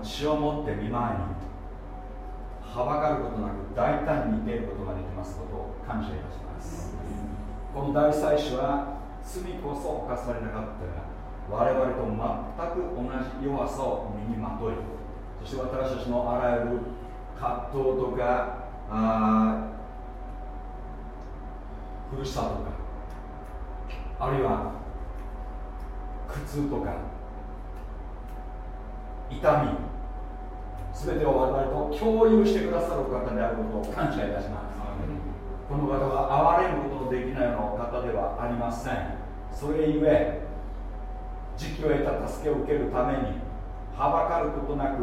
の血を持って見舞いにはばかることなく大胆に出ることができますことを感謝いたします。この大祭司は罪こそ犯されなかったが我々と全く同じ弱さを身にまといそして私たちのあらゆる葛藤とかあ苦しさとかあるいは苦痛とか痛み全てを我々と共有してくださる方であることを感謝いたします。この方は憐れむことのできないような方ではありません。それゆえ時期を得た助けを受けるためにはばかることなく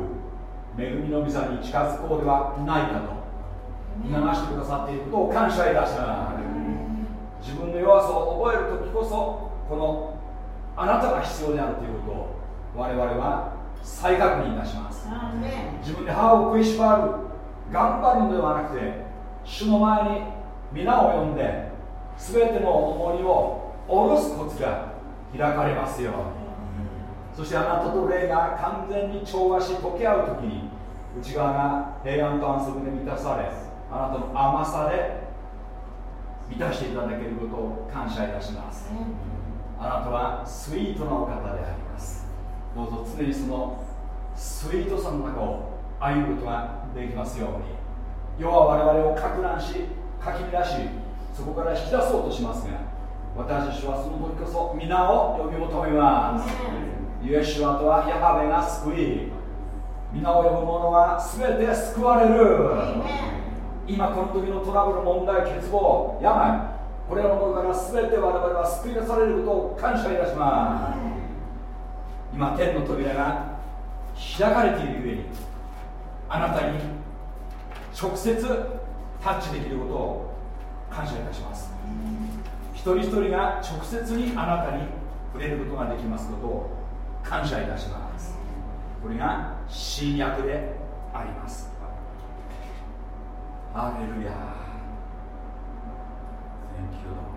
恵みの御座に近づこうではないかと促してくださっていることを感謝いたします。自分の弱さを覚える時こそこのあなたが必要であるということを我々は再確認いたします。自分で歯を食いしばる頑張るのではなくて主の前に皆を呼んで全ての重荷を下ろすコツが開かれますよ。うにそしてあなたと霊が完全に調和し溶け合う時に内側が平安と安息で満たされあなたの甘さで満たしていただけることを感謝いたします。あなたはスイートなお方でありますどうぞ常にそのスイートさの中を歩むことができますように。世は我々をか乱しかき乱しそこから引き出そうとしますが私たちはその時こそ皆を呼び求めます。イエシュアとはヤハベが救い皆を呼ぶ者は全て救われる。今この時のトラブル問題欠乏病これらのものから全て我々は救い出されることを感謝いたします今天の扉が開かれているゆえにあなたに直接タッチできることを感謝いたします。一人一人が直接にあなたに触れることができますことを感謝いたします。これが新約であります。ハレルヤ Thank you,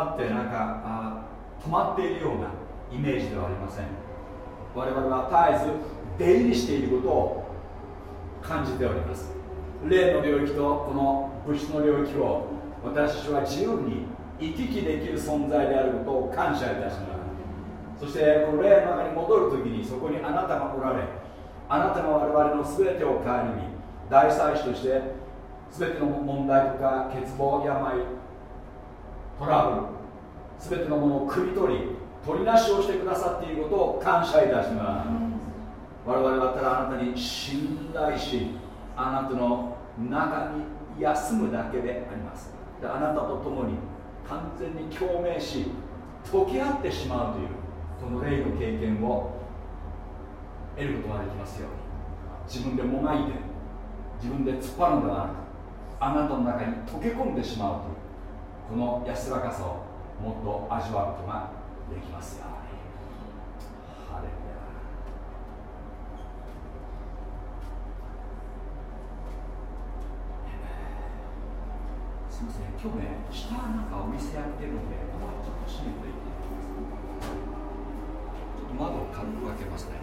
まってなんかあ止まっているようなイメージではありません。我々は絶えず出入りしていることを感じております。霊の領域とこの物質の領域を私たちは自由に行き来できる存在であることを感謝いたします。そしてこの霊の中に戻るときにそこにあなたがおられあなたが我々の全てを顧み大祭司として全ての問題とか欠乏病トラブル全てのものを汲み取り取りなしをしてくださっていることを感謝いたします。我々はただあなたに信頼しあなたの中に休むだけであります。であなたと共に完全に共鳴し溶け合ってしまうというこの霊の経験を得ることができますように。自分でもがいて自分で突っ張るのではなくあなたの中に溶け込んでしまうというこの安らかさをもっと味わうことができますように。ハレルヤすみません。今日ね下なんかお店やってるのでちょっと閉めていてちょっと窓を軽く開けますね。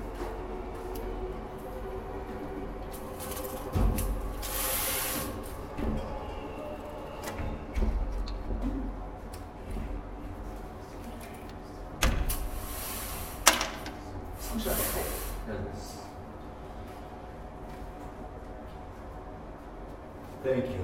Thank you,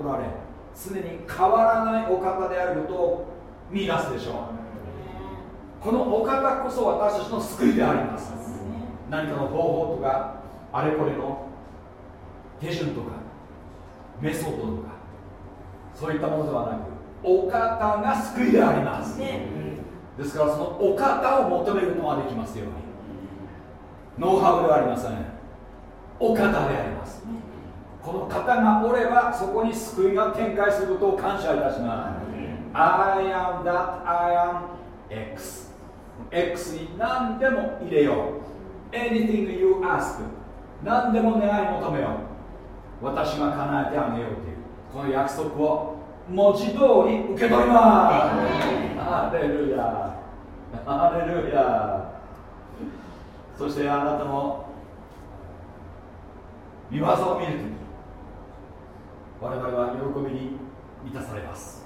おられ常に変わらないお方であることを見出すでしょう。このお方こそ私たちの救いであります。何かの方法とかあれこれの手順とかメソッドとかそういったものではなくお方が救いであります、ね、ですからそのお方を求めることができますように。ノウハウではありません。お方でありますこの方がおればそこに救いが展開することを感謝いたします。I am that I am X X に何でも入れよう。Anything you ask 何でも願い求めよう。私が叶えてあげようというこの約束を文字通り受け取りますハレルヤハレルヤそしてあなたの見業を見るとき。我々は喜びに満たされます。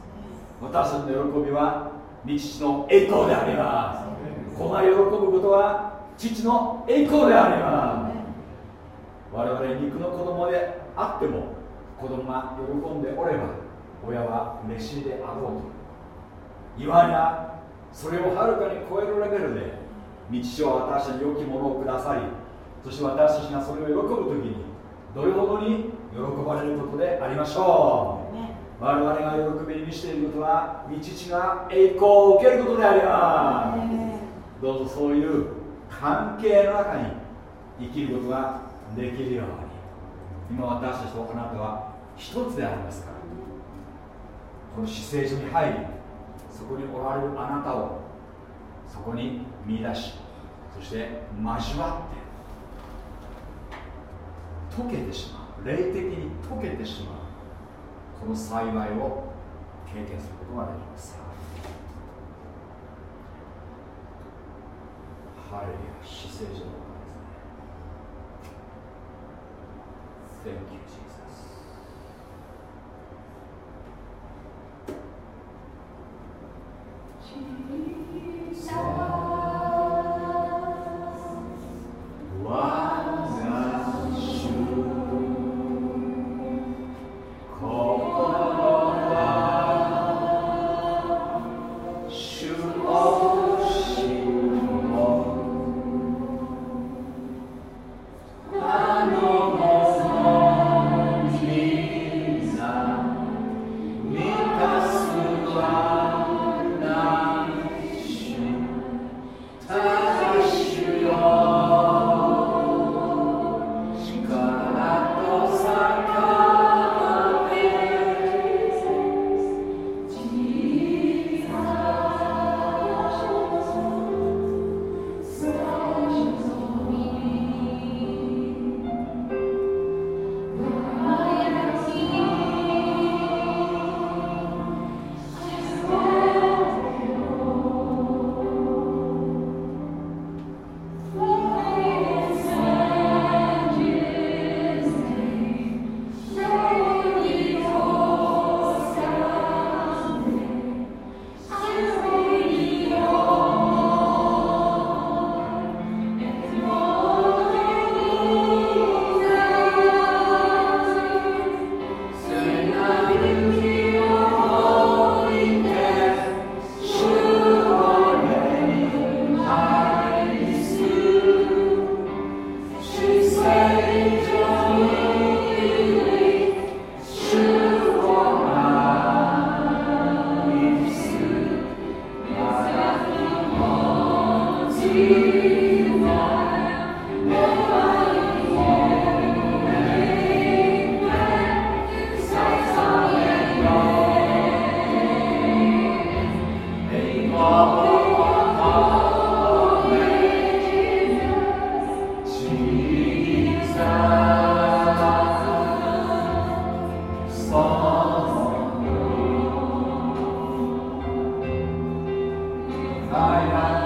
私たちの喜びは父の栄光であります。子が喜ぶことは父の栄光であります。我々肉の子供であっても子供が喜んでおれば親は嬉しいであろうと言わやそれをはるかに超えるレベルで道書は私たちに良きものをくださりそして私たちがそれを喜ぶ時にどれほどに喜ばれることでありましょう、我々が喜びに満ちてい。ることは道父が栄光を受けることであります。どうぞそういう関係の中に生きることができるように今私たちとあなたは一つでありますから。この姿勢所に入りそこにおられるあなたをそこに見出しそして交わって溶けてしまう。霊的に溶けてしまう。この幸いを経験することができます。ハレルヤ姿勢所の方ですね。Thank you あ thy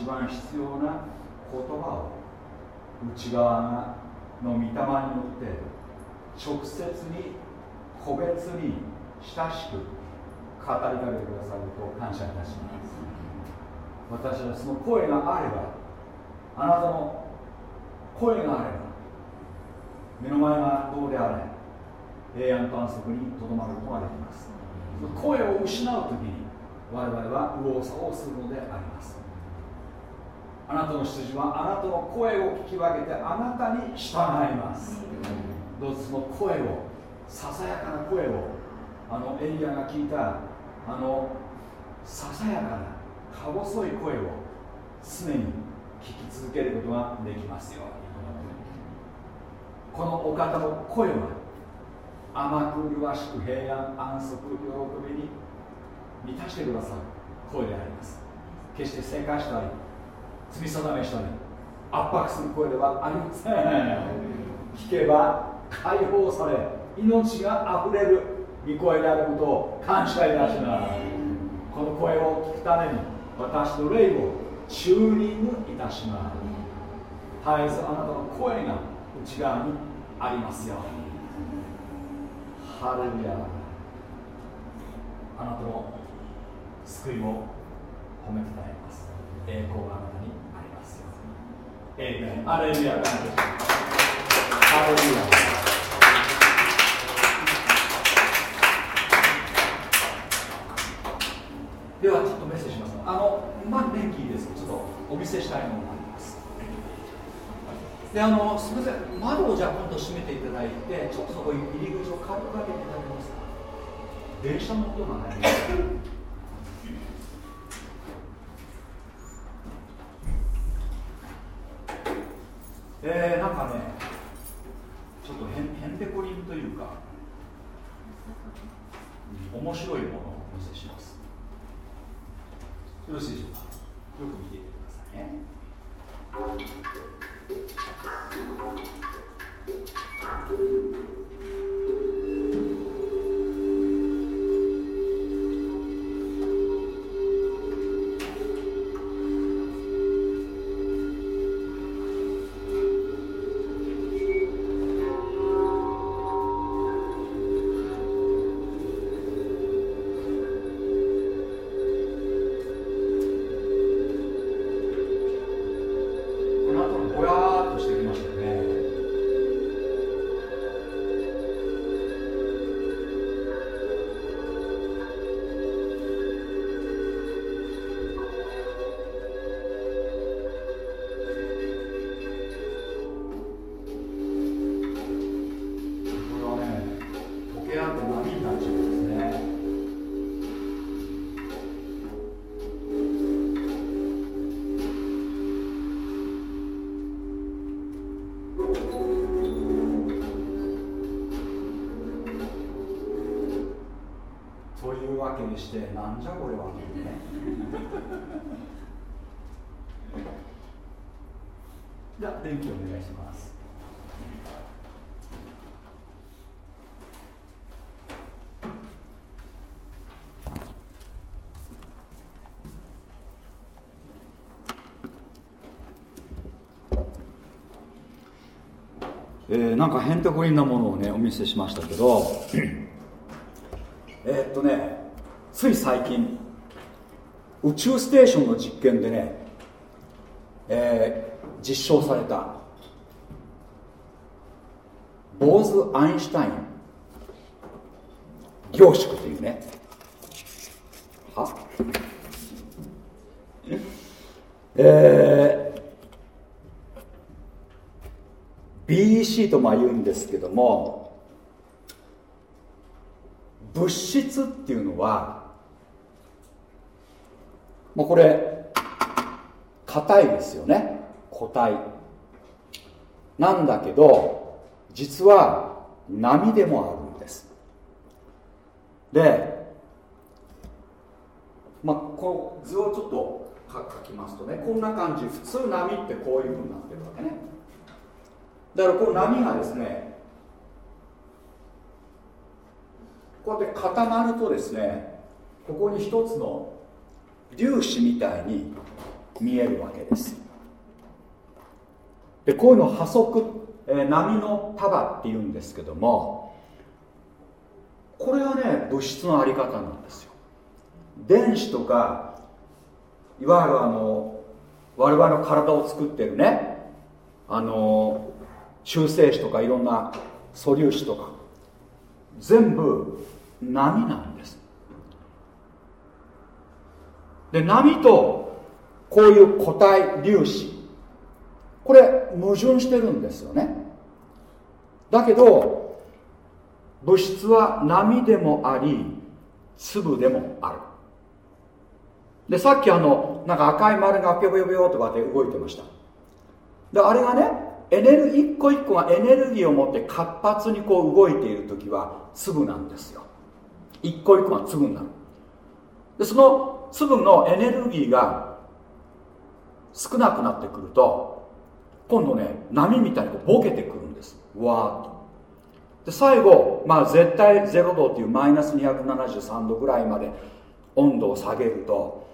Jivash 従います。どうぞその声をささやかな声をあのエリアが聞いたあのささやかなか細い声を常に聞き続けることができますよ。このお方の声は甘く麗しく平安安息喜びに満たしてくださる声であります。決して正解したり罪定めしたり圧迫する声ではありません聞けば解放され命があふれる御声であることを感謝いたしますこの声を聞くために私の霊をチューニングいたします絶えずあなたの声が内側にありますよ。ハレルヤ。あなたの救いを褒めていただきます。栄光があなたにエイメンアレルヤ感謝しますアレルヤではちょっとメッセージします。あのまあ電気いいです。ちょっとお見せしたいものがあります。であのすみません。窓をじゃあ今度閉めていただいてちょっとそこ入り口を軽く開けていただけますか？電車の音がねえー、なんかねちょっとへんへんてこりんというか面白いものをお見せします。よろしいでしょうか？よく見ていてくださいね。えー、なんかへんてこりんなものをねお見せしましたけど。えっとねつい最近宇宙ステーションの実験でね、えー、実証されたボーズ・アインシュタイン凝縮というね。は？えー、BEC とまあ言うんですけども物質っていうのはもうこれ硬いですよね。固体。なんだけど実は波でもあるんです。でまあこう図をちょっと書きますとねこんな感じ。普通波ってこういうふうになってるわけね。だからこの波がですねこうやって固まるとですねここに一つの粒子みたいに見えるわけです。でこういうのを波速、えー、波の束っていうんですけどもこれがね物質のあり方なんですよ。電子とかいわゆるあの我々の体を作ってるねあの中性子とかいろんな素粒子とか全部波なんです。で波とこういう固体粒子これ矛盾してるんですよね。だけど物質は波でもあり粒でもある。でさっきあのなんか赤い丸がぴょぴょぴょとかって動いてました。であれがねエネルギー一個一個がエネルギーを持って活発にこう動いている時は粒なんですよ。一個一個が粒になる。でその粒のエネルギーが少なくなってくると今度ね波みたいにこうボケてくるんです。わーっと。で最後、まあ、絶対0度っていうマイナス273度ぐらいまで温度を下げると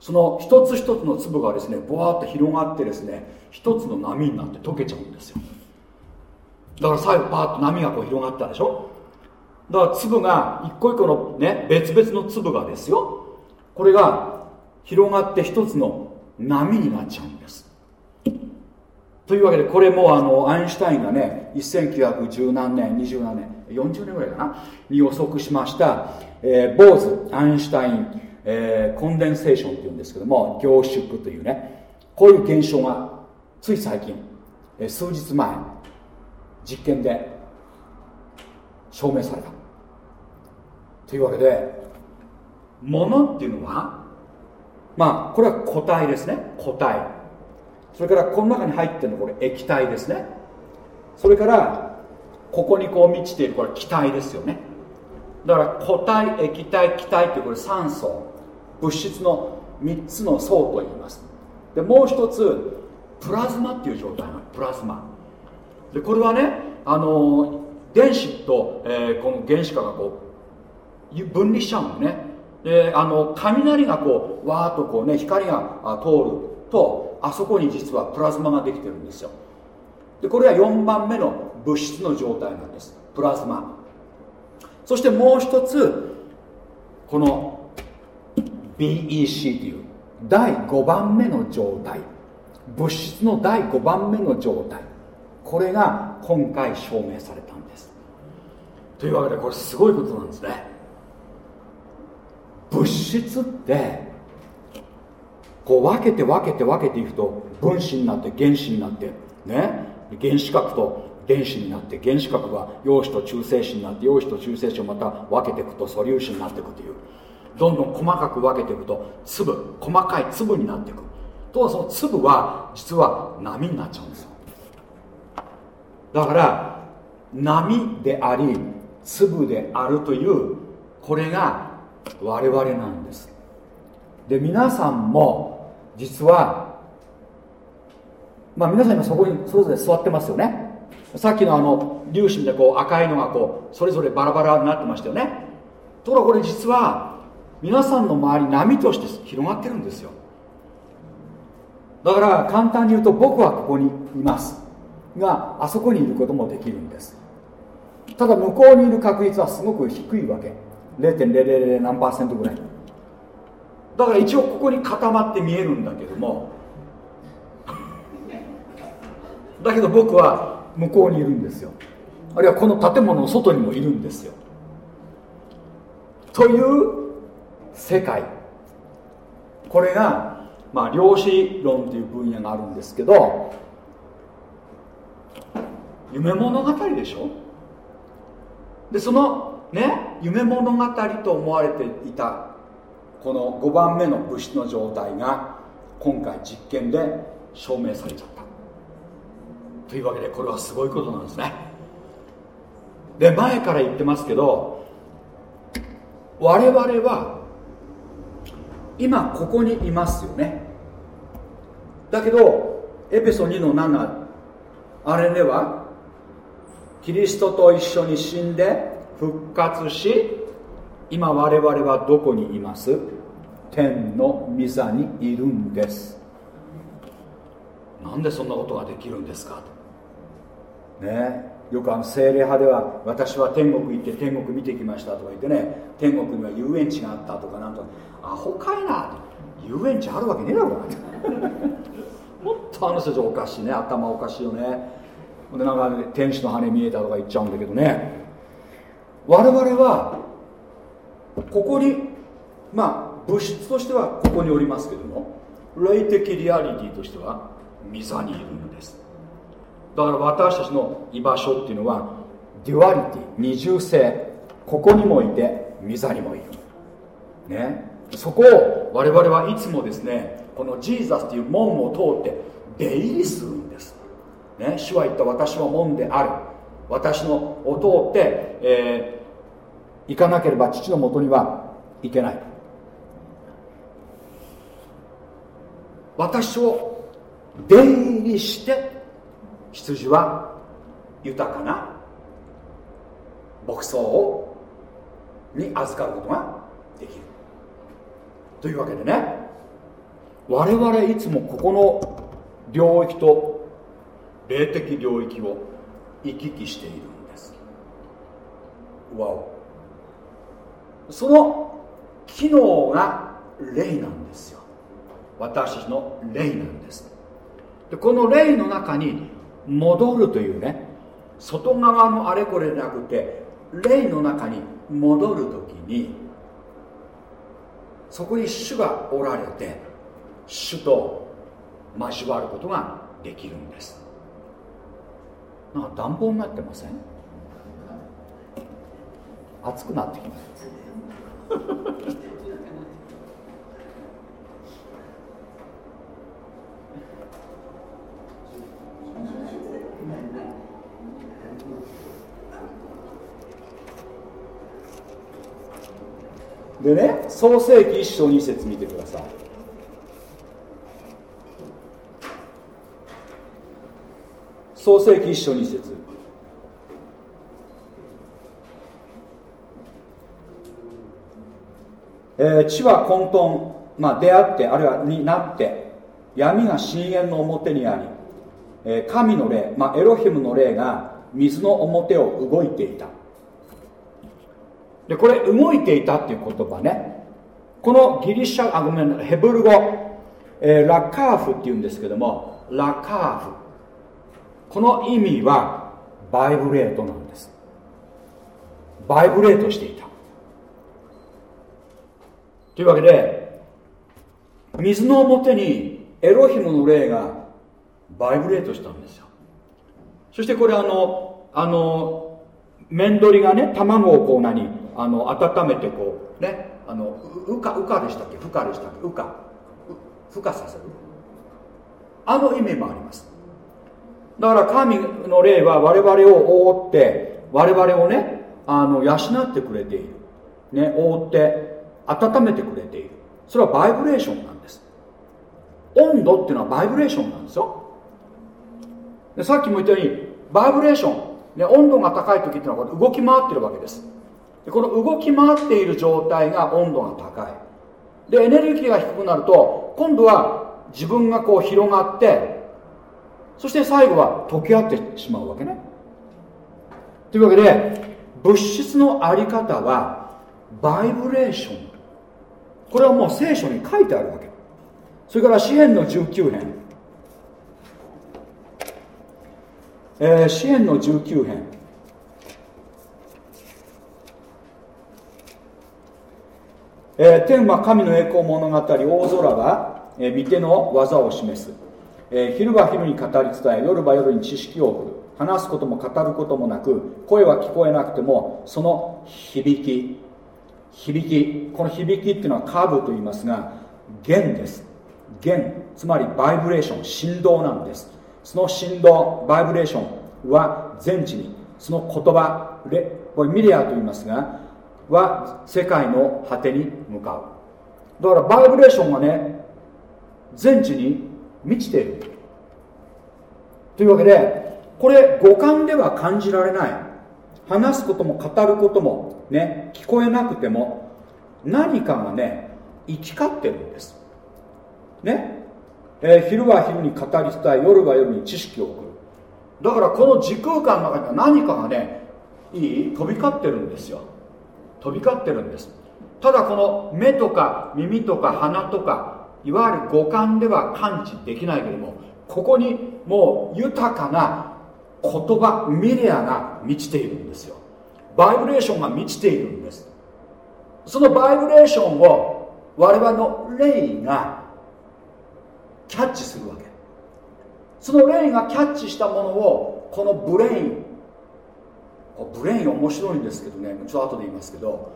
その一つ一つの粒がですねボワーっと広がってですね一つの波になって溶けちゃうんですよ。だから最後パーッと波がこう広がったでしょ？だから粒が一個一個のね別々の粒がですよこれが広がって一つの波になっちゃうんです。というわけでこれもあのアインシュタインがね1910何年20何年40年ぐらいかな？に予測しました、えー、ボーズアインシュタイン、えー、コンデンセーションっていうんですけども凝縮というねこういう現象がつい最近、えー、数日前実験で証明された。というわけでものっていうのはまあこれは個体ですね。個体。それからこの中に入ってるのこれ液体ですね。それからここにこう満ちているこれ気体ですよね。だから固体液体気体ってこれ酸素。物質の3つの層と言います。でもう一つプラズマっていう状態なプラズマ。でこれはねあの電子と、えー、この原子核がこう分離しちゃうのね。であの雷がこうわーっとこうね光が通るとあそこに実はプラズマができてるんですよ。でこれは4番目の物質の状態なんです。プラズマ。そしてもう一つこの BEC という第5番目の状態。物質の第5番目の状態。これが今回証明されたんです。というわけでこれすごいことなんですね。物質ってこう分けて分けて分けていくと分子になって原子になってね？原子核と電子になって原子核が陽子と中性子になって陽子と中性子をまた分けていくと素粒子になっていくというどんどん細かく分けていくと粒細かい粒になっていく。とその粒は実は波になっちゃうんですよ。だから波であり粒であるというこれが我々なんです。で皆さんも実はまあ皆さん今そこにそれぞれ座ってますよね。さっきのあの粒子でこう赤いのがこうそれぞれバラバラになってましたよね。ところがこれ実は皆さんの周り波として広がってるんですよ。だから簡単に言うと僕はここにいます。があそこにいることもできるんです。ただ向こうにいる確率はすごく低いわけ。0.000何パーセントぐらい。だから一応ここに固まって見えるんだけども。だけど僕は向こうにいるんですよ。あるいはこの建物の外にもいるんですよ。という世界。これがまあ量子論という分野があるんですけど夢物語でしょ？でそのね夢物語と思われていたこの5番目の物質の状態が今回実験で証明されちゃった。というわけでこれはすごいことなんですね。で前から言ってますけど我々は今ここにいますよね。だけどエペソ2の7あれではキリストと一緒に死んで復活し今我々はどこにいます？天の御座にいるんです。なんでそんなことができるんですか？ねよくあの精霊派では私は天国行って天国見てきましたとか言ってね天国には遊園地があったとかなんとアホかいな遊園地あるわけねえだろもっとあの人たちおかしいね。頭おかしいよね。でなんか、ね、天使の羽見えたとか言っちゃうんだけどね。我々はここにまあ物質としてはここにおりますけども霊的リアリティとしては御座にいるのです。だから私たちの居場所っていうのは duality 二重性。ここにもいて御座にもいる。ね。そこを我々はいつもですねこの Jesus という門を通って出入りするんです。ね主は言った私は門である。私のを通って、えー、行かなければ父のもとには行けない。私を出入りして羊は豊かな牧草をに預かることができる。というわけでね。我々いつもここの領域と霊的領域を行き来しているんです。わお。その機能が霊なんですよ。私たちの霊なんです。でこの霊の中に戻るというね外側のあれこれなくて霊の中に戻る時にそこに主がおられて主と交わることができるんです。なんか暖房になってません？暑くなってきます。でね創世紀一章二節見てください。創世紀一章二節。えー、地は混沌、まあ、出会ってあるいはになって闇が深淵の表にあり、えー、神の霊、まあ、エロヒムの霊が水の表を動いていた。でこれ動いていたっていう言葉ね。このギリシャあごめんヘブル語、えー、ラカーフっていうんですけどもラカーフ。この意味はバイブレートなんです。バイブレートしていた。というわけで水の表にエロヒムの霊がバイブレートしたんですよ。そしてこれあのあの面取りがね卵をこう何あの温めてこうねあのうかうかでしたっけ？ふかでしたっけ？うか。ふかさせる。あの意味もあります。だから神の霊は我々を覆って我々をねあの養ってくれている、ね、覆って温めてくれている。それはバイブレーションなんです。温度っていうのはバイブレーションなんですよ。でさっきも言ったようにバイブレーション、ね、温度が高い時っていうのは動き回ってるわけです。この動き回っている状態が温度が高い。でエネルギーが低くなると今度は自分がこう広がってそして最後は溶け合ってしまうわけね。というわけで物質のあり方はバイブレーション。これはもう聖書に書いてあるわけ。それから詩篇の19編。えー、詩篇の19編。えー、天は神の栄光物語大空は、えー、御手の技を示す、えー、昼は昼に語り伝え夜は夜に知識を送る。話すことも語ることもなく声は聞こえなくてもその響き響きこの響きっていうのはカーブと言いますが弦です。弦つまりバイブレーション振動なんです。その振動バイブレーションは全地にその言葉レこれミリアと言いますがは世界の果てに向かう。だからバイブレーションがね全地に満ちている。というわけでこれ五感では感じられない。話すことも語ることもね聞こえなくても何かがね行き交ってるんです。ね、えー、昼は昼に語り伝え夜は夜に知識を送る。だからこの時空間の中には何かがねいい飛び交ってるんですよ。飛び交ってるんです。ただこの目とか耳とか鼻とかいわゆる五感では感知できないけどもここにもう豊かな言葉ミレアが満ちているんですよ。バイブレーションが満ちているんです。そのバイブレーションを我々の霊がキャッチするわけ。その霊がキャッチしたものをこの brain brain 面白いんですけどねちょっと後で言いますけど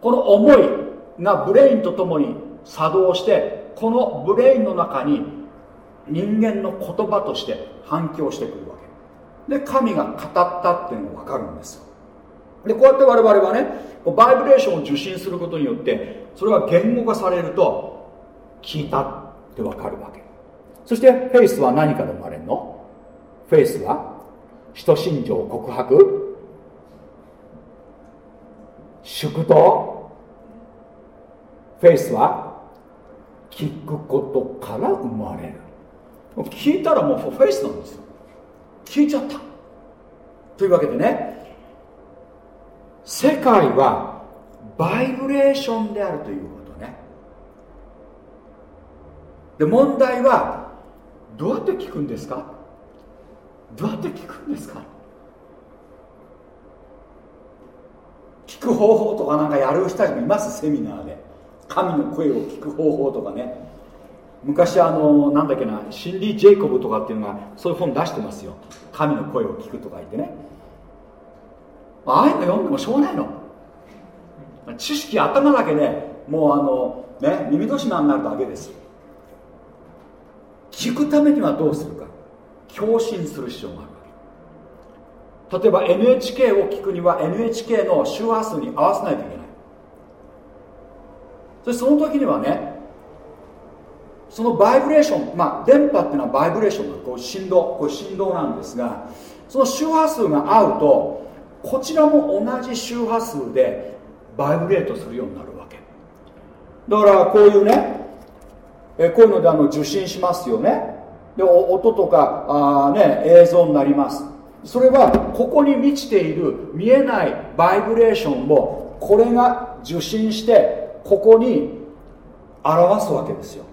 この思いが brain とともに作動してこの brain の中に人間の言葉として反響してくるわけ。で神が語ったっていうのが分かるんですよ。でこうやって我々はねバイブレーションを受信することによってそれが言語化されると聞いたって分かるわけ。そしてフェイスは何から生まれるの？フェイスは使徒信条告白。祝祷フェイスは？聞くことから生まれる。聞いたらもうフェイスなんですよ。聞いちゃった。というわけでね。世界はバイブレーションであるということね。で問題はどうやって聞くんですか？どうやって聞くんですか？聞く方法とかなんかやる人たちもいますセミナーで。神の声を聞く方法とかね。昔あのなんだっけなシンディ・ジェイコブとかっていうのがそういう本出してますよ。神の声を聞くとか言ってね。ああいうの読んでもしょうがないの。知識頭だけでもうあのね耳年島になるだけです。聞くためにはどうするか。共振する必要がある。例えば NHK を聞くには NHK の周波数に合わせないといけない。でその時にはねそのバイブレーションまあ電波っていうのはバイブレーションのこう振動これ振動なんですがその周波数が合うとこちらも同じ周波数でバイブレートするようになるわけ。だからこういうねえこういうのであの受信しますよね。で音とかあ、ね、映像になります。それはここに満ちている見えないバイブレーションをこれが受信してここに表すわけですよ。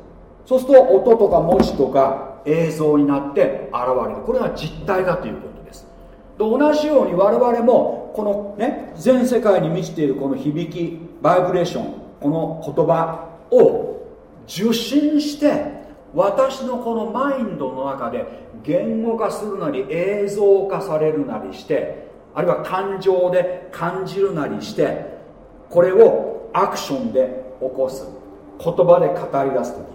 そうすると音とか文字とか映像になって現れる。これが実体だということです。で同じように我々もこのね全世界に満ちているこの響きバイブレーションこの言葉を受信して私のこのマインドの中で言語化するなり映像化されるなりしてあるいは感情で感じるなりしてこれをアクションで起こす。言葉で語り出す時。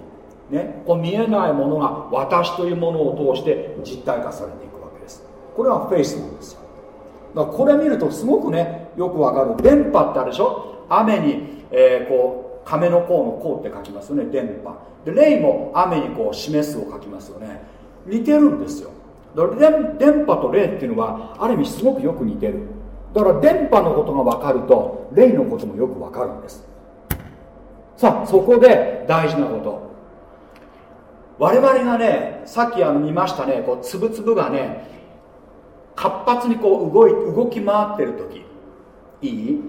ね、こう見えないものが私というものを通して実体化されていくわけです。これはフェイスなんですよ。だからこれ見るとすごくねよくわかる。電波ってあるでしょ？雨に、えー、こう亀の甲の甲って書きますよね電波。で霊も雨にこう示すを書きますよね。似てるんですよ。だから電波と霊っていうのはある意味すごくよく似てる。だから電波のことが分かると霊のこともよく分かるんです。さあそこで大事なこと。我々がねさっきあの見ましたねこうつぶつぶがね活発にこう動い動き回ってる時。いい？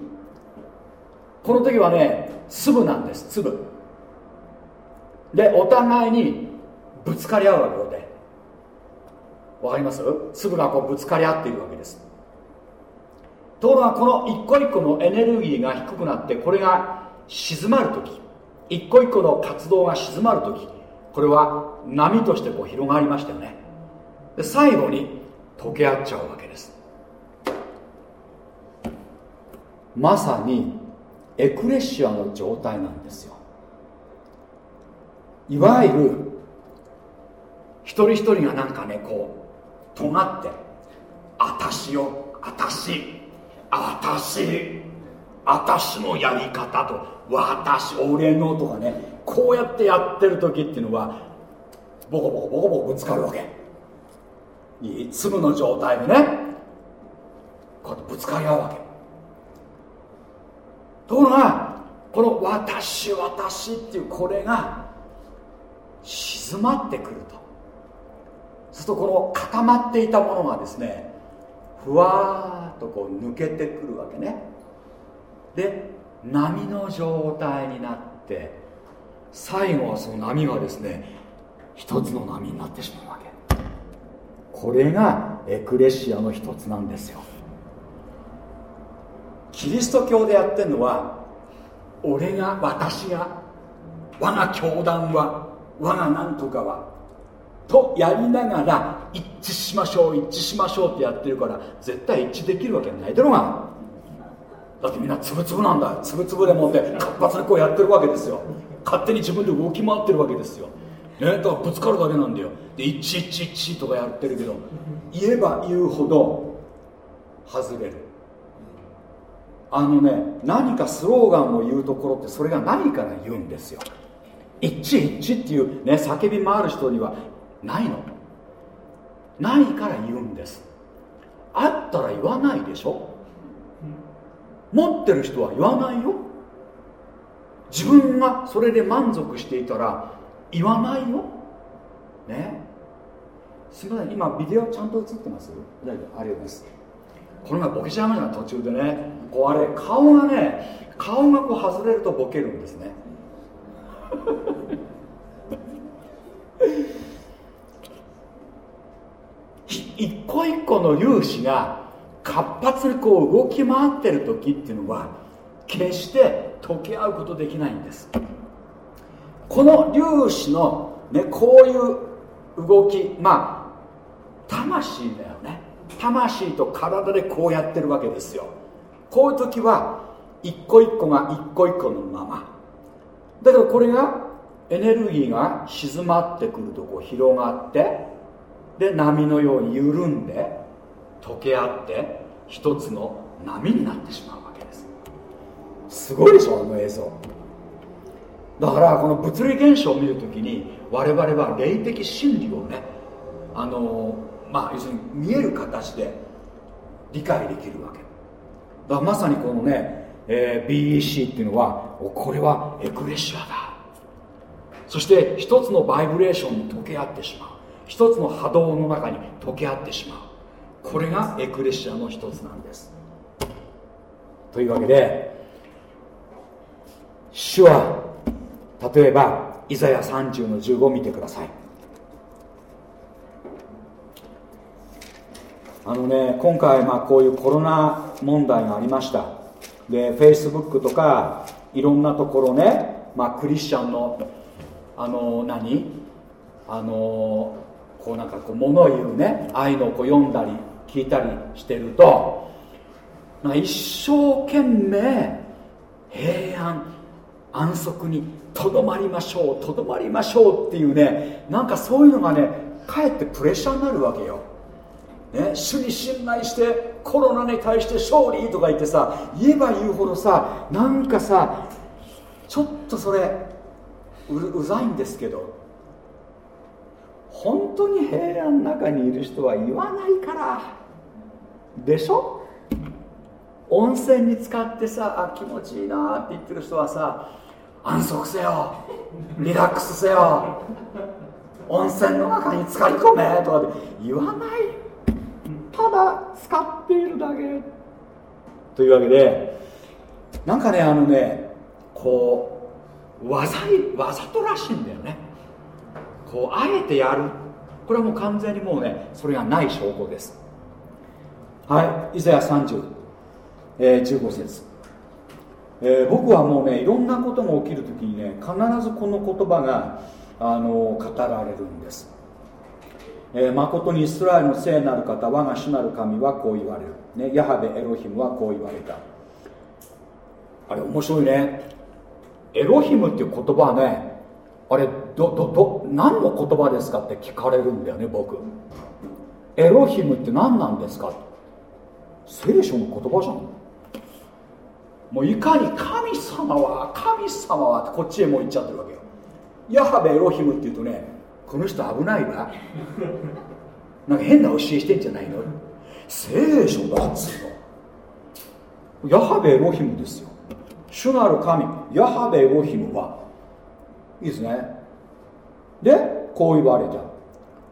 この時はね粒なんです。粒。でお互いにぶつかり合うわけで。わかります？粒がこうぶつかり合っているわけです。ところがこの一個一個のエネルギーが低くなってこれが静まる時。一個一個の活動が静まる時。これは波としてこう広がりましたよね。で最後に溶け合っちゃうわけです。まさにエクレシアの状態なんですよ。いわゆる一人一人がなんかねこう尖って「あたしよあたしあたしあたしのやり方」と「私俺の」とかねこうやってやってる時っていうのはボコボコボコボコぶつかるわけ。いい粒の状態でねこうやってぶつかり合うわけ。ところがこの「私私」っていうこれが静まってくると。そうするとこの固まっていたものがですねふわーっとこう抜けてくるわけね。で波の状態になって最後はその波がですね一つの波になってしまうわけ。これがエクレシアの一つなんですよ。キリスト教でやってるのは俺が私が我が教団は我が何とかはとやりながら一致しましょう一致しましょうってやってるから絶対一致できるわけないだろうが。だってみんなつぶつぶなんだ。つぶつぶでもって活発にこうやってるわけですよ。勝手に自分で動き回ってるわけですよ、ね、だからぶつかるだけなんだよ。で111とかやってるけど言えば言うほど外れる。あのね何かスローガンを言うところってそれが何から言うんですよ。一致一致っていうね叫び回る人にはないの。ないから言うんです。あったら言わないでしょ。持ってる人は言わないよ。自分がそれで満足していたら言わないよ。ね。すみません。今ビデオちゃんと映ってます？大丈夫？ありがとうございます。この前ボケちゃいました途中でね。こうあれ顔がね顔がこう外れるとボケるんですね。一個一個の粒子が活発にこう動き回ってる時っていうのは決して溶け合うことできないんです。この粒子の、ね、こういう動きまあ魂だよね。魂と体でこうやってるわけですよ。こういう時は一個一個が一個一個のまま。だけどこれがエネルギーが静まってくるとこう広がってで波のように緩んで溶け合って一つの波になってしまうわけです。すごいでしょあの映像。だからこの物理現象を見るときに我々は霊的真理をねあのまあ要するに見える形で理解できるわけ。だからまさにこのね、えー、BEC っていうのはこれはエクレシアだ。そして一つのバイブレーションに溶け合ってしまう。一つの波動の中に溶け合ってしまう。これがエクレシアの一つなんです。というわけで主は例えばイザヤ30の15を見てください。あのね今回まあこういうコロナ問題がありました。でフェイスブックとかいろんなところねまあクリスチャンのあの何？あのこうなんかこう物言うねああいうのを読んだり聞いたりしてると一生懸命平安安息にとどまりましょうとどまりましょうっていうねなんかそういうのがねかえってプレッシャーになるわけよ。ね、主に信頼してコロナに対して勝利とか言ってさ言えば言うほどさなんかさちょっとそれうざいんですけど本当に平安の中にいる人は言わないからでしょ？温泉に使ってさあ気持ちいいなって言ってる人はさ安息せよリラックスせよ温泉の中に使い込めとかって言わない。ただ使っているだけ。というわけでなんかねあのねこうわざわざとらしいんだよね。こうあえてやる。これはもう完全にもうねそれがない証拠です。はいイザヤ30、えー、15節、えー、僕はもうねいろんなことが起きるときにね必ずこの言葉があの語られるんですえー、誠にイスラエルの聖なる方我が主なる神はこう言われる、ね、ヤハベエロヒムはこう言われた。あれ面白いね。エロヒムっていう言葉はねあれどどど何の言葉ですかって聞かれるんだよね僕。エロヒムって何なんですか？聖書の言葉じゃん。もういかに神様は神様はってこっちへもう行っちゃってるわけよ。ヤハベエロヒムっていうとねこの人危ないわ。なんか変な教えしてんじゃないの。聖書だっつうの。ヤハベエロヒムですよ。主なる神ヤハベエロヒムは。いいですね。でこう言われた。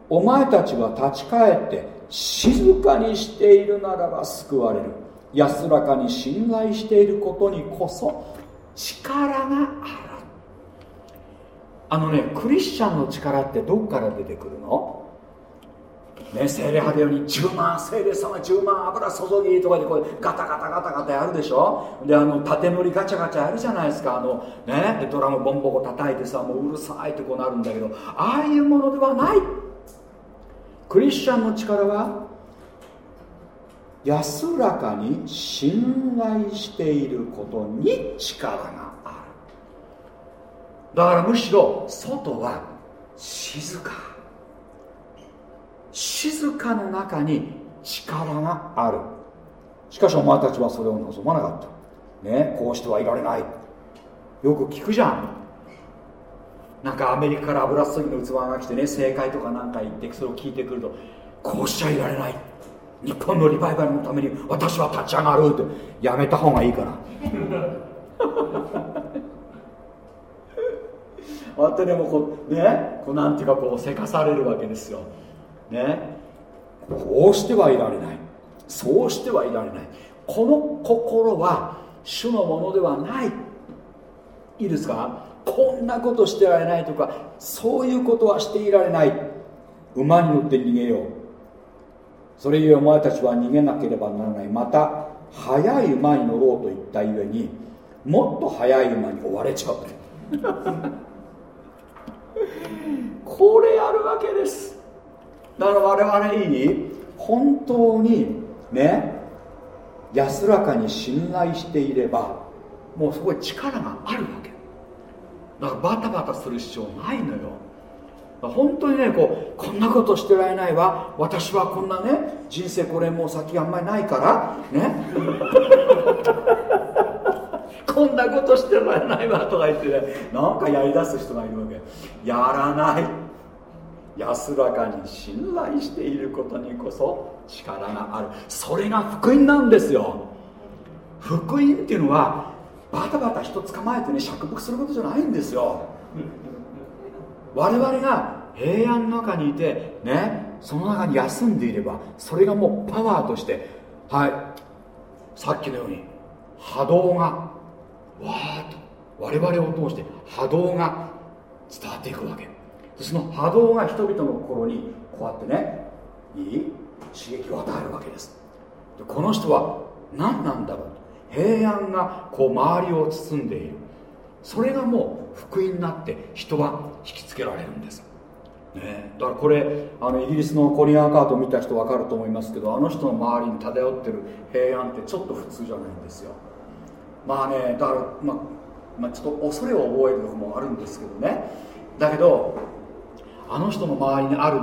お前たちは立ち返って静かにしているならば救われる。安らかに信頼していることにこそ力がある。あのねクリスチャンの力ってどっから出てくるの？ね、精霊派手ように10万精霊様10万油注ぎとかでこうガタガタガタガタやるでしょ？であの縦乗りガチャガチャやるじゃないですか。あの、ね、でドラムボンボコ叩いてさもううるさいってこうなるんだけどああいうものではない。クリスチャンの力は安らかに信頼していることに力がだからむしろ外は静か。静かの中に力がある。しかしお前たちはそれを望まなかった。ねこうしてはいられない。よく聞くじゃん。なんかアメリカから油注ぎの器が来てね正解とかなんか言ってそれを聞いてくるとこうしちゃいられない。日本のリバイバルのために私は立ち上がるって。やめた方がいいから。あってでもこうねこうなんていうかこうせかされるわけですよ。ね。こうしてはいられない。そうしてはいられない。この心は主のものではない。いいですか？こんなことしてられないとかそういうことはしていられない。馬に乗って逃げよう。それゆえお前たちは逃げなければならない。また速い馬に乗ろうと言ったゆえにもっと速い馬に追われちゃう。これやるわけです。だから我々いい？本当にね安らかに信頼していればもうそこに力があるわけ。だからバタバタする必要ないのよ。本当にねこうこんなことしてられないわ。私はこんなね人生これもう先あんまりないからね。こんなことしてられないわとか言ってね。なんかやりだす人がいるわけ。やらない。安らかに信頼していることにこそ力がある。それが福音なんですよ。福音っていうのはバタバタ人捕まえてね釈伏することじゃないんですよ。我々が平安の中にいてねその中に休んでいればそれがもうパワーとしてはい。さっきのように波動がわーっと我々を通して波動が伝わっていくわけ。その波動が人々の心にこうやってねいい刺激を与えるわけです。でこの人は何なんだろう。平安がこう周りを包んでいる。それがもう福音になって人は引きつけられるんです。ね、だからこれあのイギリスのコリアンカートを見た人分かると思いますけどあの人の周りに漂ってる平安ってちょっと普通じゃないんですよ。まあねだから、まあ、まあ、ちょっと恐れを覚えるのもあるんですけどね。だけどあの人の周りにある、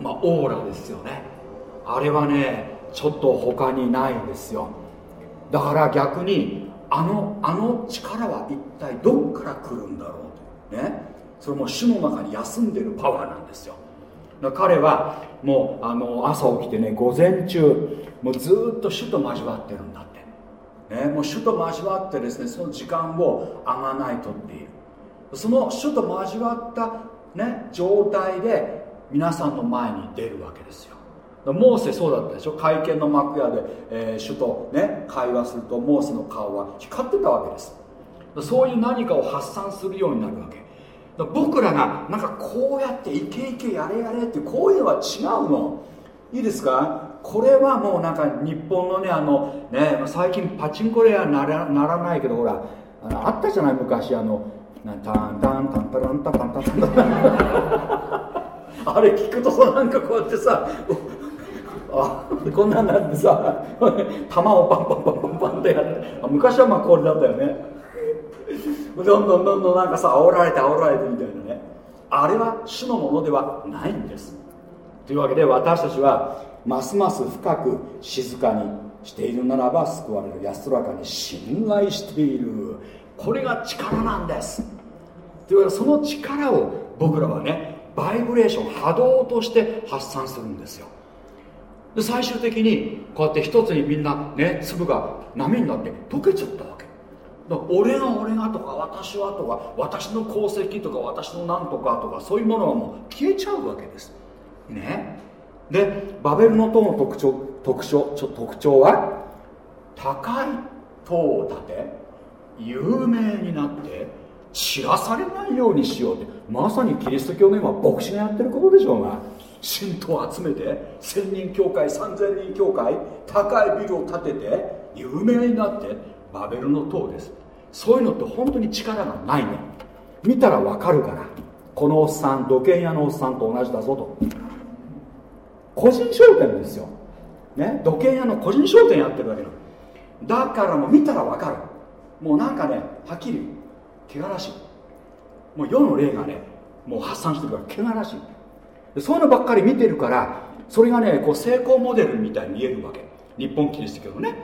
まあ、オーラですよね。あれはねちょっと他にないんですよ。だから逆にあのあの力は一体どっから来るんだろうと。ね。それも主の中に休んでるパワーなんですよ。彼はもうあの朝起きてね午前中もうずっと主と交わってるんだねもう主と交わってですねその時間をあがないとっているその主と交わったね状態で皆さんの前に出るわけですよ。モーセそうだったでしょ？会見の幕屋で、えー、主とね会話するとモーセの顔は光ってたわけです。そういう何かを発散するようになるわけ。僕らがなんかこうやってイケイケやれやれってこういうのは違うの。いいですか？これはもうなんか日本のねあのね最近パチンコではならならないけどほらあのあったじゃない？昔あのタンタンタンタランタンタンタンタン。あれ聞くとさなんかこうやってさ あこんなんなってさ 玉をパンパンパンパンパンってやって昔はまあこれだったよね。どんどんどんどんなんかさ煽られて煽られてみたいなね。あれは主のものではないんです。というわけで私たちはますます深く静かにしているならば救われる安らかに信頼している。これが力なんです。というわけでその力を僕らはねバイブレーション波動として発散するんですよ。で最終的にこうやって一つにみんなね粒が波になって溶けちゃったわけ。俺が俺がとか私はとか私の功績とか私のなんとかとかそういうものはもう消えちゃうわけです。ね。でバベルの塔の特徴特徴特徴は高い塔を建て有名になって知らされないようにしようって。まさにキリスト教の今牧師がやってることでしょうが。信徒を集めて千人教会三千人教会高いビルを建てて有名になってバベルの塔です。そういうのって本当に力がないの見たらわかるから。このおっさん土建屋のおっさんと同じだぞと。個人商店ですよ、ね、土建屋の個人商店やってるわけだからもう見たらわかる。もうなんかねはっきり汚らしい。もう世の霊がねもう発散してるから汚らしい。そういうのばっかり見てるからそれがねこう成功モデルみたいに見えるわけ。日本キリスト教のね。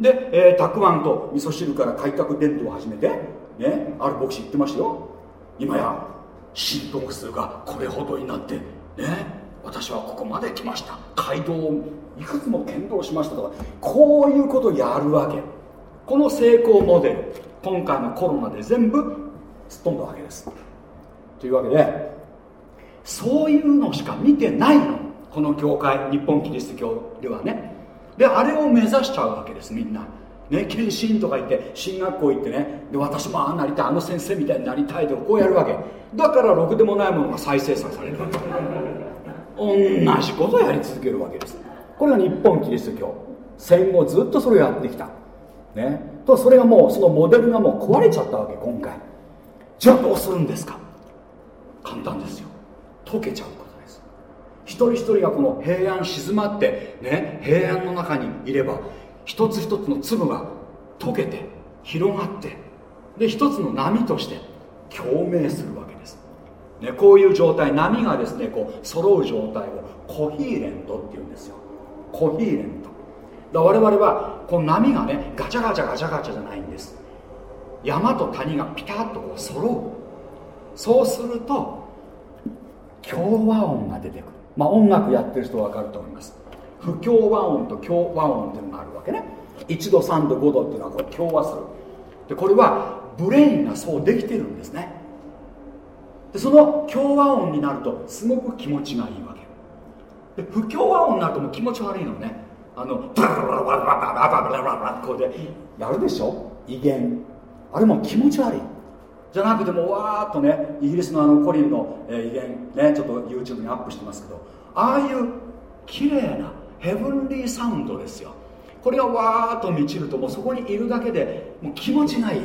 で、えー、たくあんと味噌汁から開拓伝統を始めて、ね、ある牧師言ってましたよ。今や新徳数がこれほどになってね？私はここまで来ました。街道をいくつも剣道しましたとかこういうことをやるわけ。この成功モデル今回のコロナで全部すっ飛んだわけです。というわけでそういうのしか見てないの。この教会日本キリスト教ではね。であれを目指しちゃうわけですみんな。ね献身とか言って進学校行ってね。で私もああなりたいあの先生みたいになりたいとかこうやるわけ。だからろくでもないものが再生産されるわけ。同じことをやり続けるわけです。これが日本キリスト教。戦後ずっとそれをやってきた。ね。とそれがもうそのモデルがもう壊れちゃったわけ今回。じゃあどうするんですか？簡単ですよ。溶けちゃうことです。一人一人がこの平安静まってね平安の中にいれば一つ一つの粒が溶けて広がってで一つの波として共鳴するわけ、ね、こういう状態波がですねこう揃う状態をコヒーレントっていうんですよ。コヒーレント。だ我々はこの波がねガチャガチャガチャガチャじゃないんです。山と谷がピタッとこう揃う。そうすると共和音が出てくる。まあ音楽やってる人は分かると思います。不協和音と共和音っていうのがあるわけね。1度3度5度っていうのはこれ共和する。でこれはブレインがそうできてるんですね。でその共和音になるとすごく気持ちがいいわけで不協和音になるともう気持ち悪いのね。あのブラブラブラブラブラブラブラブラこうでやるでしょ威厳あれも気持ち悪いじゃなくてもわーっとねイギリスのあのコリンの、えー、威厳ねちょっと YouTube にアップしてますけどああいう綺麗なヘブンリーサウンドですよこれがわーっと満ちるともうそこにいるだけでもう気持ちがいい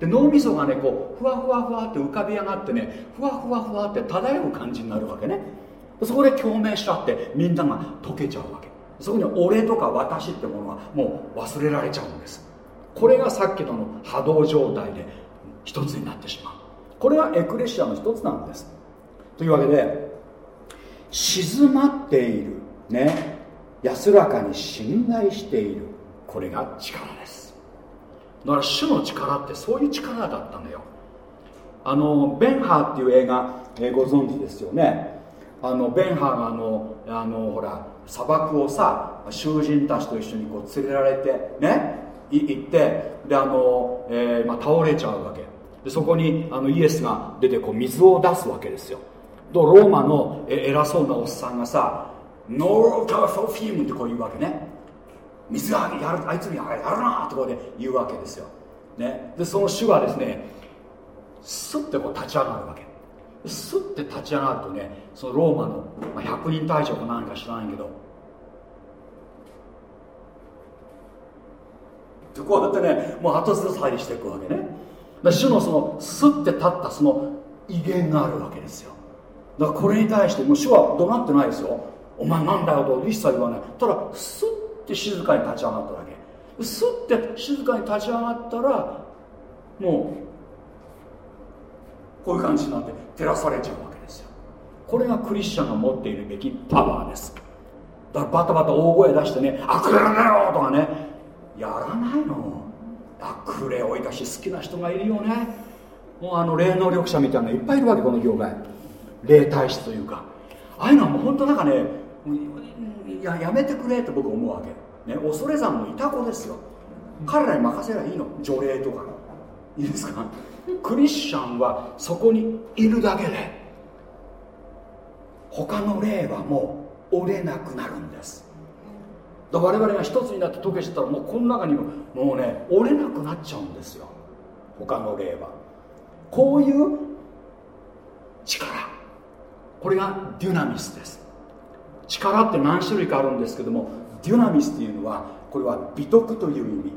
で脳みそがねこうふわふわふわって浮かび上がってねふわふわふわって漂う感じになるわけね。そこで共鳴しちゃってみんなが溶けちゃうわけ。そこに俺とか私ってものはもう忘れられちゃうんです。これがさっきのの波動状態で一つになってしまう。これがエクレシアの一つなんです。というわけで静まっているね安らかに信頼している。これが力です。だから主の力ってそういう力だったんだよ。あのベンハーっていう映画、えー、ご存知ですよね。あのベンハーがあのあのほら砂漠をさ囚人たちと一緒にこう連れられてね行ってであの、えー、まあ、倒れちゃうわけ。でそこにあのイエスが出てこう水を出すわけですよ。とローマの偉そうなおっさんがさノータフォフィームってこう言うわけね。水がやるあいつにやるなってこうで言うわけですよ、ね、でその主はですねスッてこう立ち上がるわけ。スッて立ち上がるとねそのローマの、まあ、100人隊長か何か知らないけど。こうやってねもう後ずさりしていくわけね。主のそのスッて立ったその威厳があるわけですよ。だからこれに対してもう主は怒鳴ってないですよ。お前なんだよと一切言わない。ただスッて静かに立ち上がっただけ。スッて静かに立ち上がったらもうこういう感じになって照らされちゃうわけですよ。これがクリスチャンが持っているべきパワーです。だからバタバタ大声出してね「あくれろとかね。やらないの。悪霊をいたし好きな人がいるよね。もうあの霊能力者みたいなのいっぱいいるわけこの業界。霊体質というか。ああいうのはもう本当なんかねややめてくれって僕思うわけ、ね、恐山のいた子ですよ。彼らに任せればいいの。除霊とか。いいですか？クリスチャンはそこにいるだけで他の霊はもう折れなくなるんです。だ我々が一つになって溶けてたらもうこの中にももうね折れなくなっちゃうんですよ。他の霊は。こういう力。これがデュナミスです。力って何種類かあるんですけどもデュナミスっていうのはこれは美徳という意味。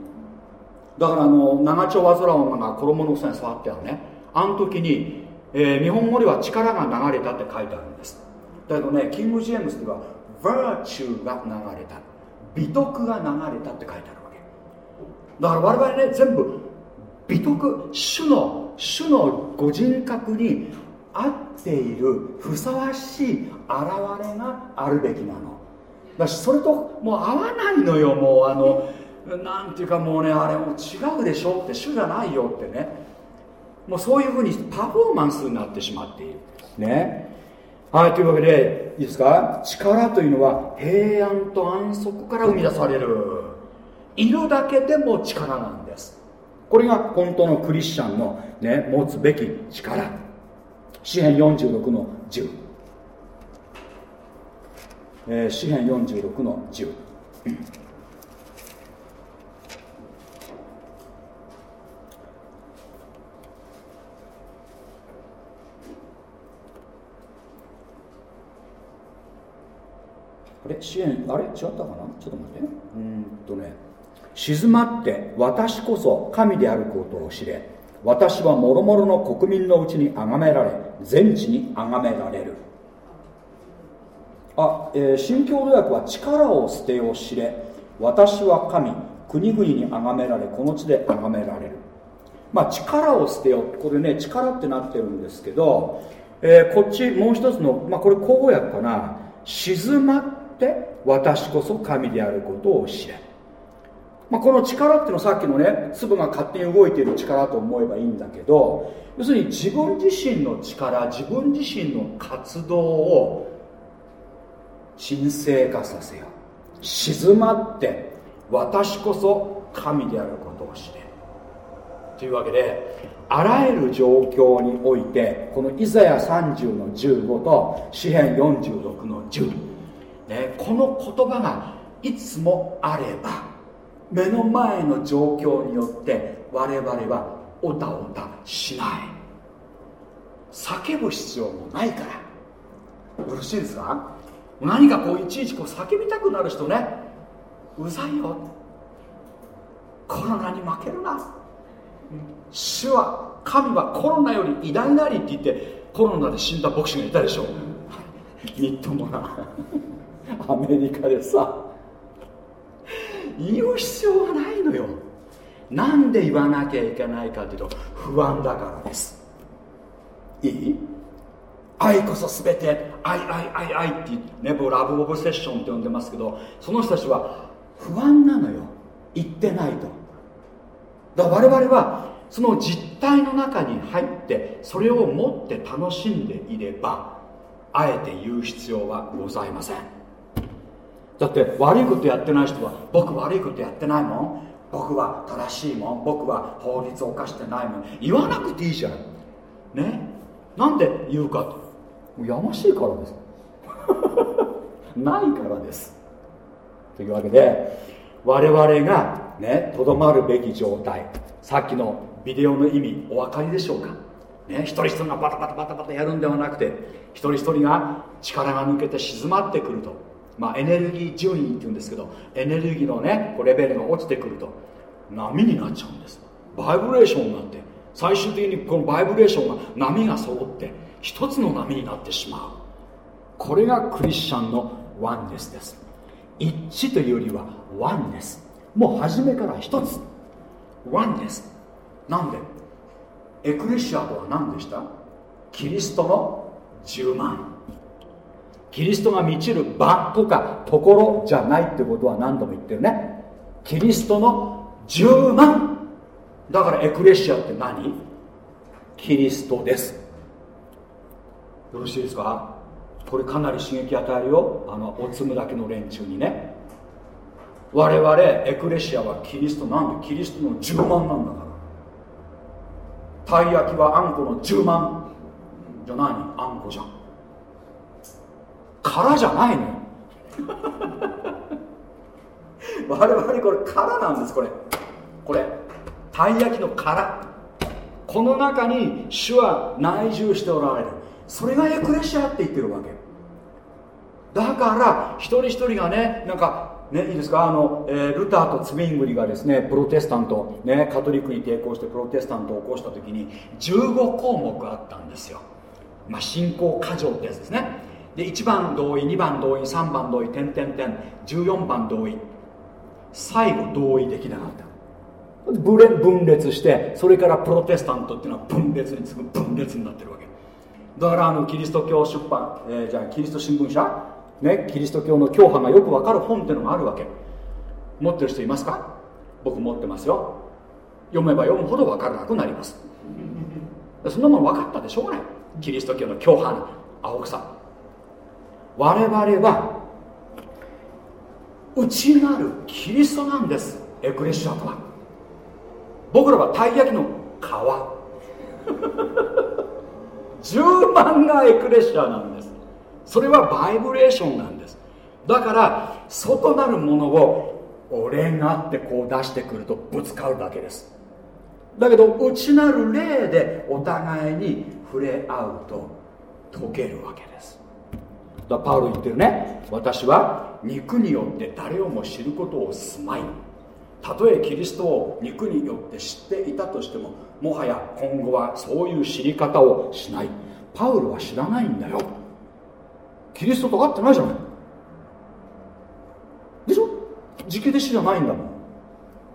だからあの長丁煩わんが衣の草に触ってあるねあの時に、えー、日本語では力が流れたって書いてあるんです。だけどねキング・ジェームスでは virtue が流れた。美徳が流れたって書いてあるわけ。だから我々ね全部美徳主の主のご人格に合っているふさわしい現れがあるべきなの。だしそれともう合わないのよもうあのなんていうかもうねあれも違うでしょって主じゃないよってね。もうそういうふうにパフォーマンスになってしまっている。ね。はいというわけでいいですか？力というのは平安と安息から生み出される。いるだけでも力なんです。これが本当のクリスチャンの、ね、持つべき力。詩編46の10、えー、詩編46の10あれ？支援あれ？違ったかな？ちょっと待って。うんとね静まって私こそ神であることを知れ。私は諸々の国民のうちに崇められ全地に崇められる。あ、えー、新共同訳は力を捨てを知れ。私は神国々に崇められこの地で崇められる。まあ力を捨てよこれね力ってなってるんですけど、えー、こっちもう一つの、まあ、これ口語訳かな。静まって私こそ神であることを知れ。まあ、この力っていうのはさっきのね粒が勝手に動いている力と思えばいいんだけど要するに自分自身の力自分自身の活動を神聖化させよう。静まって私こそ神であることをしてというわけであらゆる状況においてこのイザヤ30の15と詩篇46の10、ね、この言葉がいつもあれば目の前の状況によって我々はおたおたしない。叫ぶ必要もないから。よろしいですか？何かこういちいちこう叫びたくなる人ね。うざいよ。コロナに負けるな。主は神はコロナより偉大なりって言ってコロナで死んだ牧師がいたでしょ。みっともな。アメリカでさ。言う必要がないのよ。なんで言わなきゃいけないかっていうと不安だからです。いい？愛こそ全て愛愛愛愛ってね僕ラブオブセッションって呼んでますけどその人たちは不安なのよ。言ってないと。だから我々はその実態の中に入ってそれを持って楽しんでいればあえて言う必要はございません。だって悪いことやってない人は僕悪いことやってないもん。僕は正しいもん。僕は法律を犯してないもん。言わなくていいじゃん。ね？なんで言うかとやましいからです。ないからです。というわけで我々がねとどまるべき状態。さっきのビデオの意味お分かりでしょうか？ね、一人一人がバタバタバタバタやるんではなくて一人一人が力が抜けて静まってくると、まあ、エネルギー順位っていうんですけどエネルギーのねレベルが落ちてくると波になっちゃうんです。バイブレーションになって最終的にこのバイブレーションが波が揃って一つの波になってしまう。これがクリスチャンのワンネスです。一致というよりはワンネス。もう初めから一つ。ワンネス。なんで？エクレシアとは何でした？キリストの10万。キリストが満ちる場とかところじゃないってことは何度も言ってるね。キリストの10万。だからエクレシアって何？キリストです。よろしいですか？これかなり刺激与えるよ。あのおつむだけの連中にね。我々エクレシアはキリストなんでキリストの10万なんだから。たい焼きはあんこの10万。じゃないあんこじゃん。殻じゃないのよ。我々これ殻なんですこれ。これたい焼きの殻。この中に主は内住しておられる。それがエクレシアって言ってるわけ。だから一人一人がねなんかね、いいですか？あの、えー、ルターとツミングリがですねプロテスタント、ね、カトリックに抵抗してプロテスタントを起こした時に15項目あったんですよ、まあ、信仰過剰ってやつですね。で1番同意2番同意3番同意点点点14番同意最後同意できなかった。分裂してそれからプロテスタントっていうのは分裂に次ぐ分裂になってるわけ。だからあのキリスト教出版、えー、じゃあキリスト新聞社？ね、キリスト教の教派がよくわかる本っていうのがあるわけ。持ってる人いますか？僕持ってますよ。読めば読むほど分からなくなります。そんなもの分かったでしょうがない。キリスト教の教派の青草我々は内なるキリストなんです。エクレシアとは。僕らはたい焼きの皮。10万がエクレシアなんです。それはバイブレーションなんです。だから外なるものを俺がってこう出してくるとぶつかるだけです。だけど内なる霊でお互いに触れ合うと解けるわけです。だパウロ言ってるね。私は肉によって誰をも知ることをすまい。たとえキリストを肉によって知っていたとしてももはや今後はそういう知り方をしない。パウロは知らないんだよ。キリストと会ってないじゃない。でしょ？直弟子じゃないんだもん。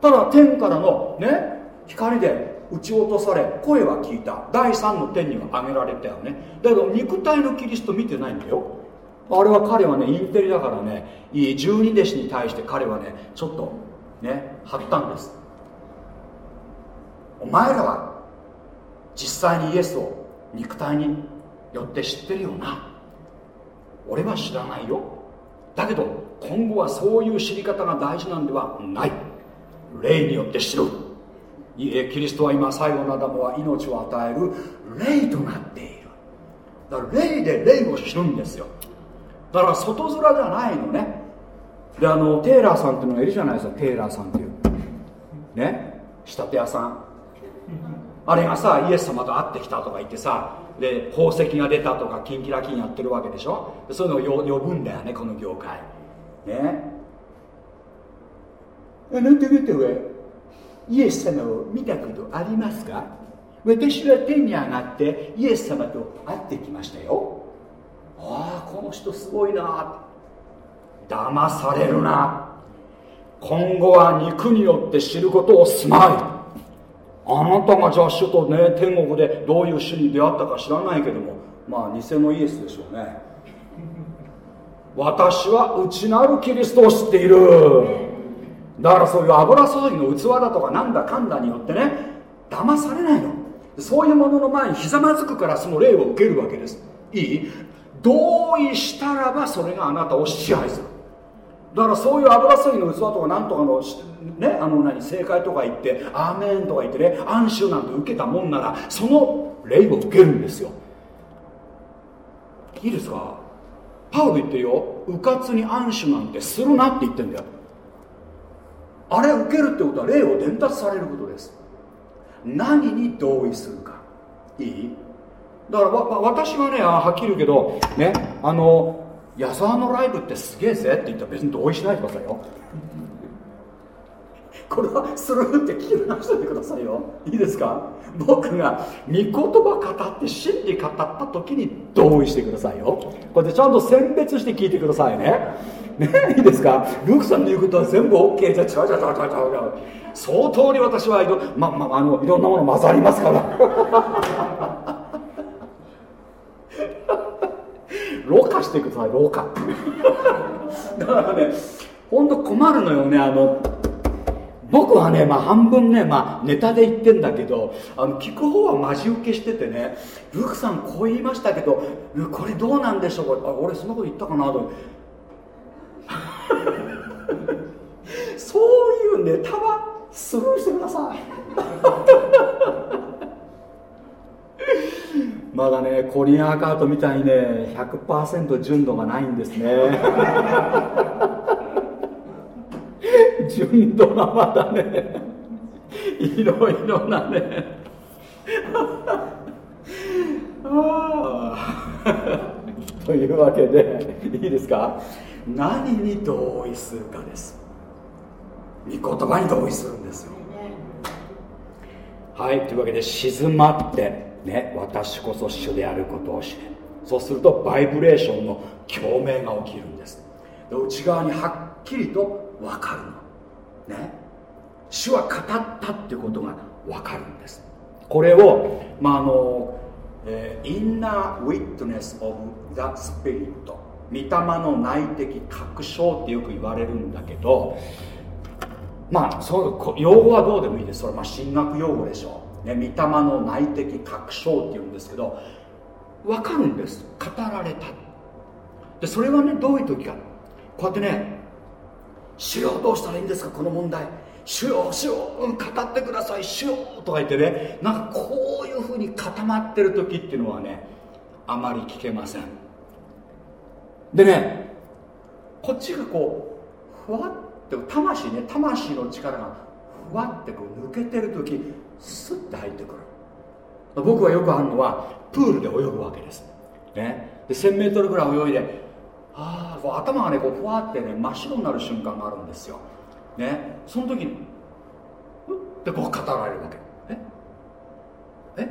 ただ天からのね光で撃ち落とされ声は聞いた。第三の天には挙げられたよね。だけど肉体のキリスト見てないんだよ。あれは彼はねインテリだからねいい十二弟子に対して彼はねちょっとね貼ったんです。お前らは実際にイエスを肉体によって知ってるよな。俺は知らないよ。だけど今後はそういう知り方が大事なんではない。霊によって知る。いえキリストは今最後のアダムは命を与える霊となっている。だから霊で霊を知るんですよ。だから外面じゃないのね。であのテイラーさんっていうのがいるじゃないですか。テイラーさんっていう。ね。仕立て屋さん。あれがさイエス様と会ってきたとか言ってさで宝石が出たとかキンキラキンやってるわけでしょ。そういうのを呼ぶんだよねこの業界。ね。あなた方はイエス様を見たことありますか？私は天に上がってイエス様と会ってきましたよ。ああこの人すごいな騙されるな。今後は肉によって知ることをすまい。あなたがじゃあ主とね天国でどういう主に出会ったか知らないけども。まあ偽のイエスでしょうね。私は内なるキリストを知っている。だからそういう油注ぎの器だとかなんだかんだによってね騙されないの。そういうものの前にひざまずくからその霊を受けるわけです。いい？同意したらばそれがあなたを支配する。だからそういう油注ぎの器とかなんとかのねあの何正解とか言ってアーメンとか言ってね暗衆なんて受けたもんならその霊を受けるんですよ。いいですか？パウル言ってるよ。うかつに暗衆なんてするなって言ってんだよ。あれ受けるってことは霊を伝達されることです。何に同意するか。いい？だからわ私はねはっきり言うけどねあの矢沢のライブってすげえぜって言ったら別に同意しないでくださいよ。これはスルーって聞き流しててくださいよ。いいですか？僕が御言葉語って真理語った時に同意してくださいよ。これでちゃんと選別して聞いてくださいね。ねいいですか？ルークさんの言うことは全部 OK じゃちゃうちゃちゃちゃちゃ相当に私はいろ,、ままあのいろんなもの混ざりますから。ろ過してくださろ過だからね本当困るのよねあの僕はね、まあ、半分ね、まあ、ネタで言ってんだけどあの聞く方はマジ受けしててねルークさんこう言いましたけどこれどうなんでしょうあ俺そんなこと言ったかなと。そういうネタはスルーしてください。まだねコリアンアカウトみたいにね100%純度がないんですね。純度がまだねいろいろなね。というわけでいいですか？何に同意するかです。御言葉に同意するんですよ。はいというわけで静まってね私こそ主であることを知れ。そうするとバイブレーションの共鳴が起きるんです。で内側にはっきりと分かるの。ね。主は語ったっていうことが分かるんです。これをまああの、えー、インナーウィットネス・オブ・ザ・スピリット御霊の内的確証ってよく言われるんだけどまあそう用語はどうでもいいです。それはまあ神学用語でしょ。う、ね、御霊の内的確証っていうんですけど分かるんです。語られた。でそれはねどういう時か。こうやってね主よどうしたらいいんですか？この問題。主よ主よ、うん、語ってください。主よとか言ってねなんかこういうふうに固まってる時っていうのはねあまり聞けません。でねこっちがこうふわって魂ね魂の力がふわってこう抜けてる時スッて入ってくる。僕はよくあるのはプールで泳ぐわけです、ね、で 1000m ぐらい泳いでああ頭がねこうふわってね真っ白になる瞬間があるんですよ、ね、その時にうってこう語られるわけ。え？え？っ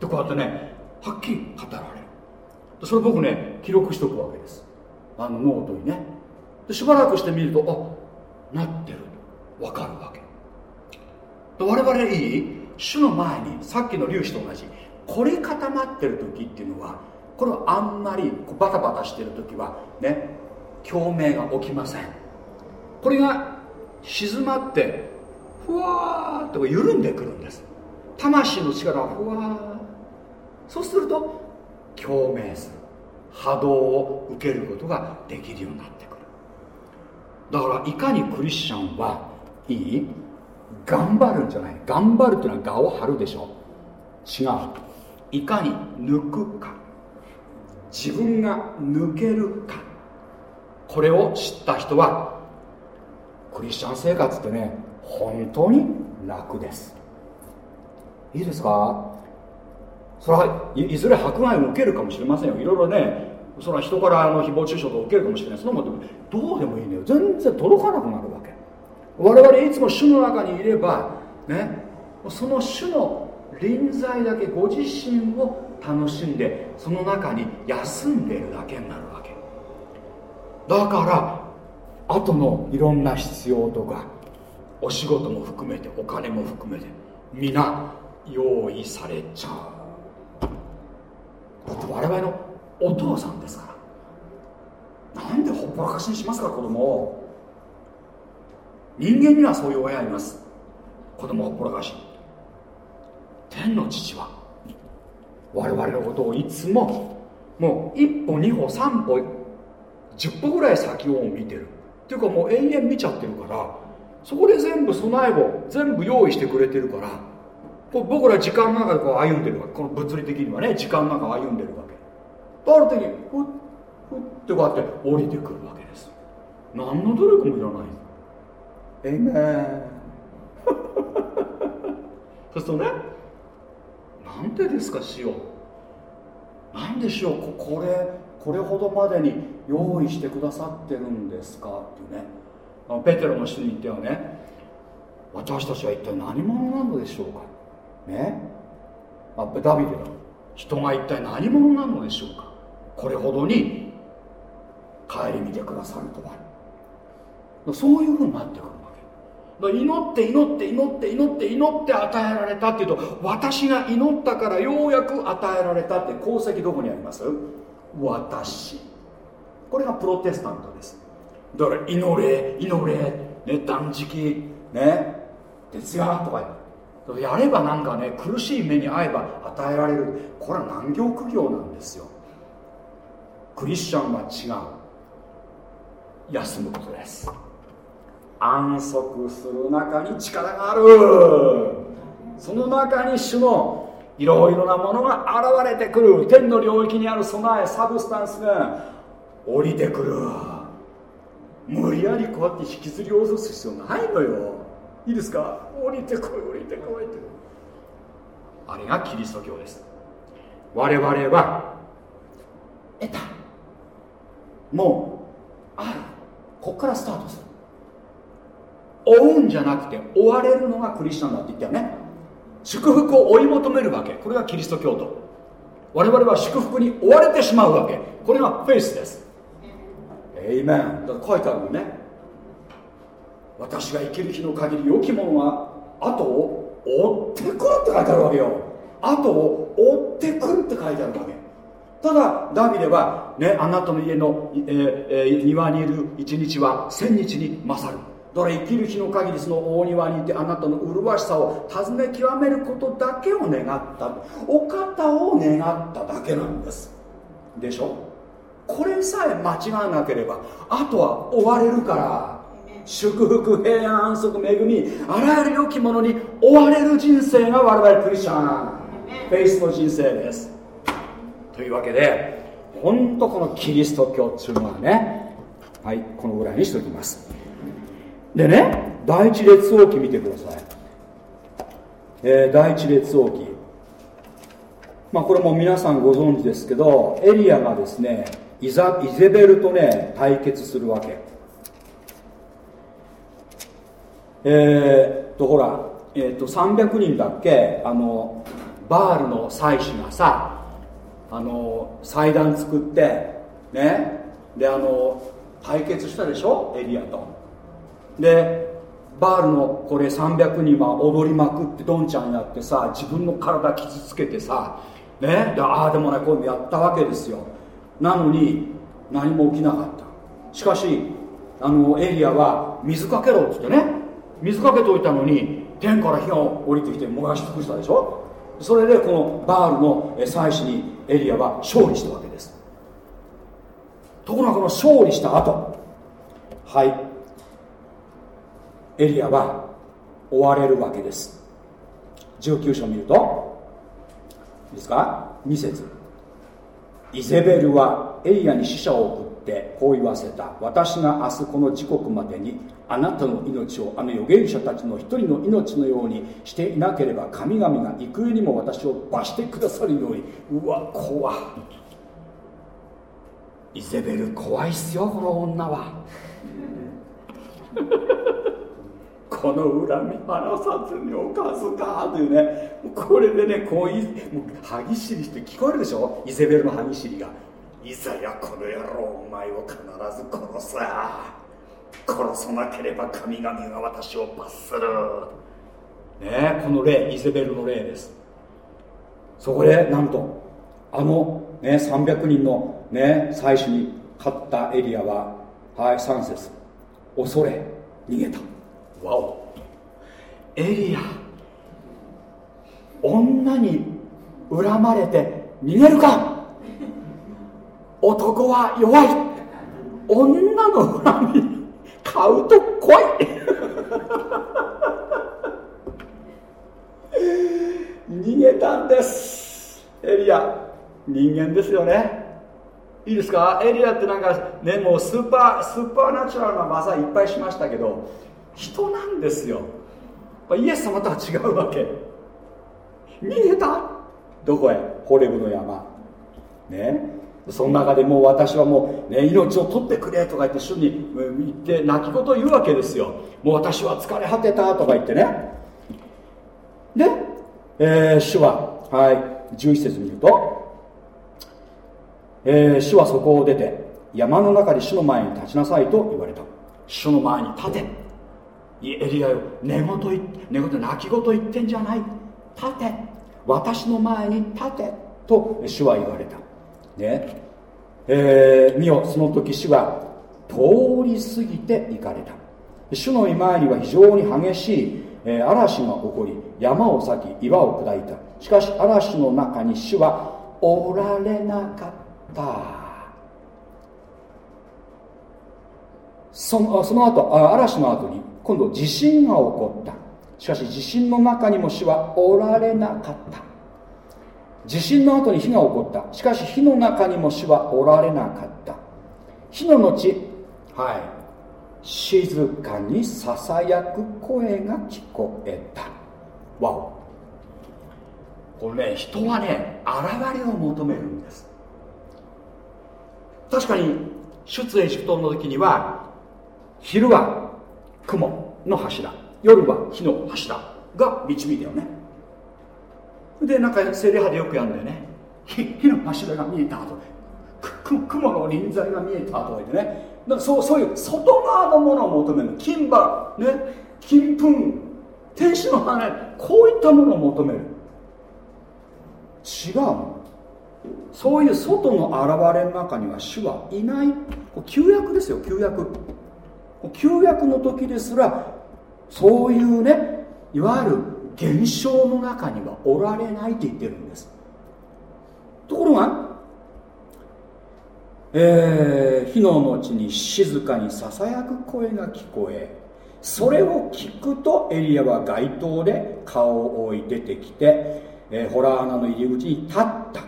てこうやってねはっきり語られる。それ僕ね記録しとくわけです。あのノートにね。でしばらくしてみるとあなってる。わかるわけ。で我々いい？主の前にさっきの粒子と同じ。これ固まってる時っていうのはこれはあんまりバタバタしてる時はね共鳴が起きません。これが静まってふわーっと緩んでくるんです。魂の力がふわーそうすると共鳴する。波動を受けることができるようになってくる。だからいかにクリスチャンはいい？頑張るんじゃない。頑張るっていうのは我を張るでしょ。違う。いかに抜くか。自分が抜けるか。これを知った人はクリスチャン生活ってね本当に楽です。いいですか？それはいずれ迫害を受けるかもしれませんよ。いろいろねそれは人からあの誹謗中傷と受けるかもしれない。そのもどうでもいいんだよ。全然届かなくなる。我々いつも主の中にいればねその主の臨在だけご自身を楽しんでその中に休んでるだけになるわけ。だから後のいろんな必要とかお仕事も含めてお金も含めて皆用意されちゃう。だって我々のお父さんですから。なんでほっぽらかしにしますか子供を。人間にはそういう親います。子供ほっぽらかし。天の父は我々のことをいつももう一歩二歩三歩十歩ぐらい先を見てる。っていうかもう永遠見ちゃってるからそこで全部備えを全部用意してくれてるからこう僕ら時間の中でこう歩んでるわけ。この物理的にはね時間の中歩んでるわけ。ある時にふっふってこうやって降りてくるわけです。何の努力もいらない。えめんそうするとねなんでですか塩？なんで塩？ここれこれほどまでに用意してくださってるんですか？ってね。あのペテロの人に言ってはね。私たちは一体何者なのでしょうか？ね？あダビデだ人が一体何者なのでしょうか？これほどに顧みてくださるとは。そういうふうになってくる。祈って祈って祈って祈って祈って与えられたっていうと私が祈ったからようやく与えられたって功績どこにあります？私。これがプロテスタントです。だから祈れ祈れ、ね、断食。ね。徹夜とかやればなんかね苦しい目に遭えば与えられる。これは難行苦行なんですよ。クリスチャンは違う。休むことです。安息する中に力がある。その中に主のいろいろなものが現れてくる。天の領域にある備えサブスタンスが降りてくる。無理やりこうやって引きずり下ろす必要ないのよ。いいですか？降りてこい降りてこいって。あれがキリスト教です。我々は得た。もうある。こっからスタートする。追うんじゃなくて追われるのがクリスチャンだって言ったよね。祝福を追い求めるわけ。これがキリスト教徒。我々は祝福に追われてしまうわけ。これがフェイスです。エイメンだから書いてあるのね。私が生きる日の限り良きものが後を追ってくるって書いてあるわけよ。後を追ってくるって書いてあるわけ。ただダビデは、ね、あなたの家の、えーえー、庭にいる一日は千日に勝る。だから生きる日の限りその大庭にいてあなたの麗しさを尋ね極めることだけを願ったお方を願っただけなんです。でしょ？これさえ間違わなければあとは追われるから。祝福平安安息恵みあらゆる良きものに追われる人生が我々クリスチャン。フェイスの人生です。というわけで本当このキリスト教っていうのはねはいこのぐらいにしておきますでね第一列王記見てください、えー、第一列王記。まあこれも皆さんご存知ですけどエリアがですねイザイゼベルとね対決するわけ。えー、っとほら、えー、っと300人だっけあのバールの祭司がさあの祭壇作ってねであの対決したでしょエリアと。でバールのこれ300人は踊りまくってドンちゃんになってさ自分の体傷つけてさねでああでもないこういうのやったわけですよ。なのに何も起きなかった。しかしあのエリアは水かけろっつってね水かけといたのに天から火が降りてきて燃やし尽くしたでしょ。それでこのバールの祭司にエリアは勝利したわけです。ところがこの勝利した後はい。エリアは追われるわけです。19章を見るといいですか？2節。イゼベルはエリアに死者を送ってこう言わせた。私が明日この時刻までにあなたの命をあの預言者たちの一人の命のようにしていなければ神々が幾重にも私を罰してくださるように。うわ怖イゼベル怖いっすよこの女は。この恨み離さずにおかずかというね。これでねこういう歯ぎしりして聞こえるでしょ？イゼベルの歯ぎしりがいざやこの野郎お前を必ず殺す殺さなければ神々が私を罰するねこの例イゼベルの例です。そこでなんとあの、ね、300人の、ね、最初に勝ったエリアははい3節恐れ逃げた。わお。エリア。女に恨まれて逃げるか？男は弱い。女の恨み買うと来い。逃げたんです。エリア人間ですよね。いいですか？エリアってなんかねもうスーパースーパーナチュラルな技いっぱいしましたけど人なんですよ。イエス様とは違うわけ。逃げた？どこへ？ホレブの山。ね？その中でもう私はもう、ね、命を取ってくれとか言って主に言って泣き言を言うわけですよ。もう私は疲れ果てたとか言ってね。で、えー、主は、はい、11節見ると、えー、主はそこを出て山の中で主の前に立ちなさいと言われた。主の前に立て。エリアよ寝言寝言泣き言言ってんじゃない。立て。私の前に立てと主は言われた。ね。えー、見よ。その時主は通り過ぎて行かれた。主の前には非常に激しい、えー、嵐が起こり山を裂き岩を砕いた。しかし嵐の中に主はおられなかった。そのその後嵐の後に今度地震が起こった。しかし地震の中にも主はおられなかった。地震の後に火が起こった。しかし火の中にも主はおられなかった。火の後はい。静かにささやく声が聞こえた。わお。これね人はね現れを求めるんです。確かに出エジプトの時には昼は雲の柱。夜は火の柱が導いたよね。でなんか精霊派でよくやるんだよね。火の柱が見えたと。雲の臨在が見えたとか言ってね。だかそうそういう外側のものを求める。金馬ね。金粉天使の羽こういったものを求める。違うそういう外の現れの中には主はいない。旧約ですよ旧約。旧約の時ですらそういうねいわゆる現象の中にはおられないって言ってるんです。ところが、えー、火の後に静かにささやく声が聞こえそれを聞くとエリアは街頭で顔を置い出てきて、えー、ホラー穴の入り口に立った。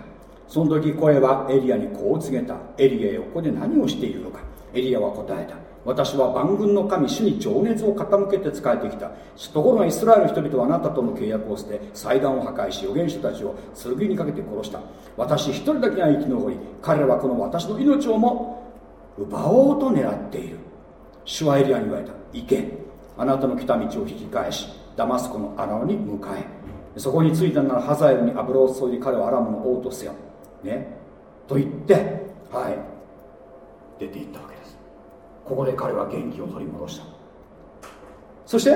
その時声はエリアにこう告げた。エリア横で何をしているのか。エリアは答えた。私は万軍の神主に情熱を傾けて仕えてきた。ところがイスラエルの人々はあなたとの契約を捨て祭壇を破壊し預言者たちを剣にかけて殺した。私一人だけが生き残り彼らはこの私の命をも奪おうと狙っている。主はエリアに言われた。行け。あなたの来た道を引き返しダマスコの荒野に向かえ。そこに着いたならハザエルに油を注いで彼をアラムの王とせよ。ね。と言ってはい。出て行ったわけ。ここで彼は元気を取り戻した。そして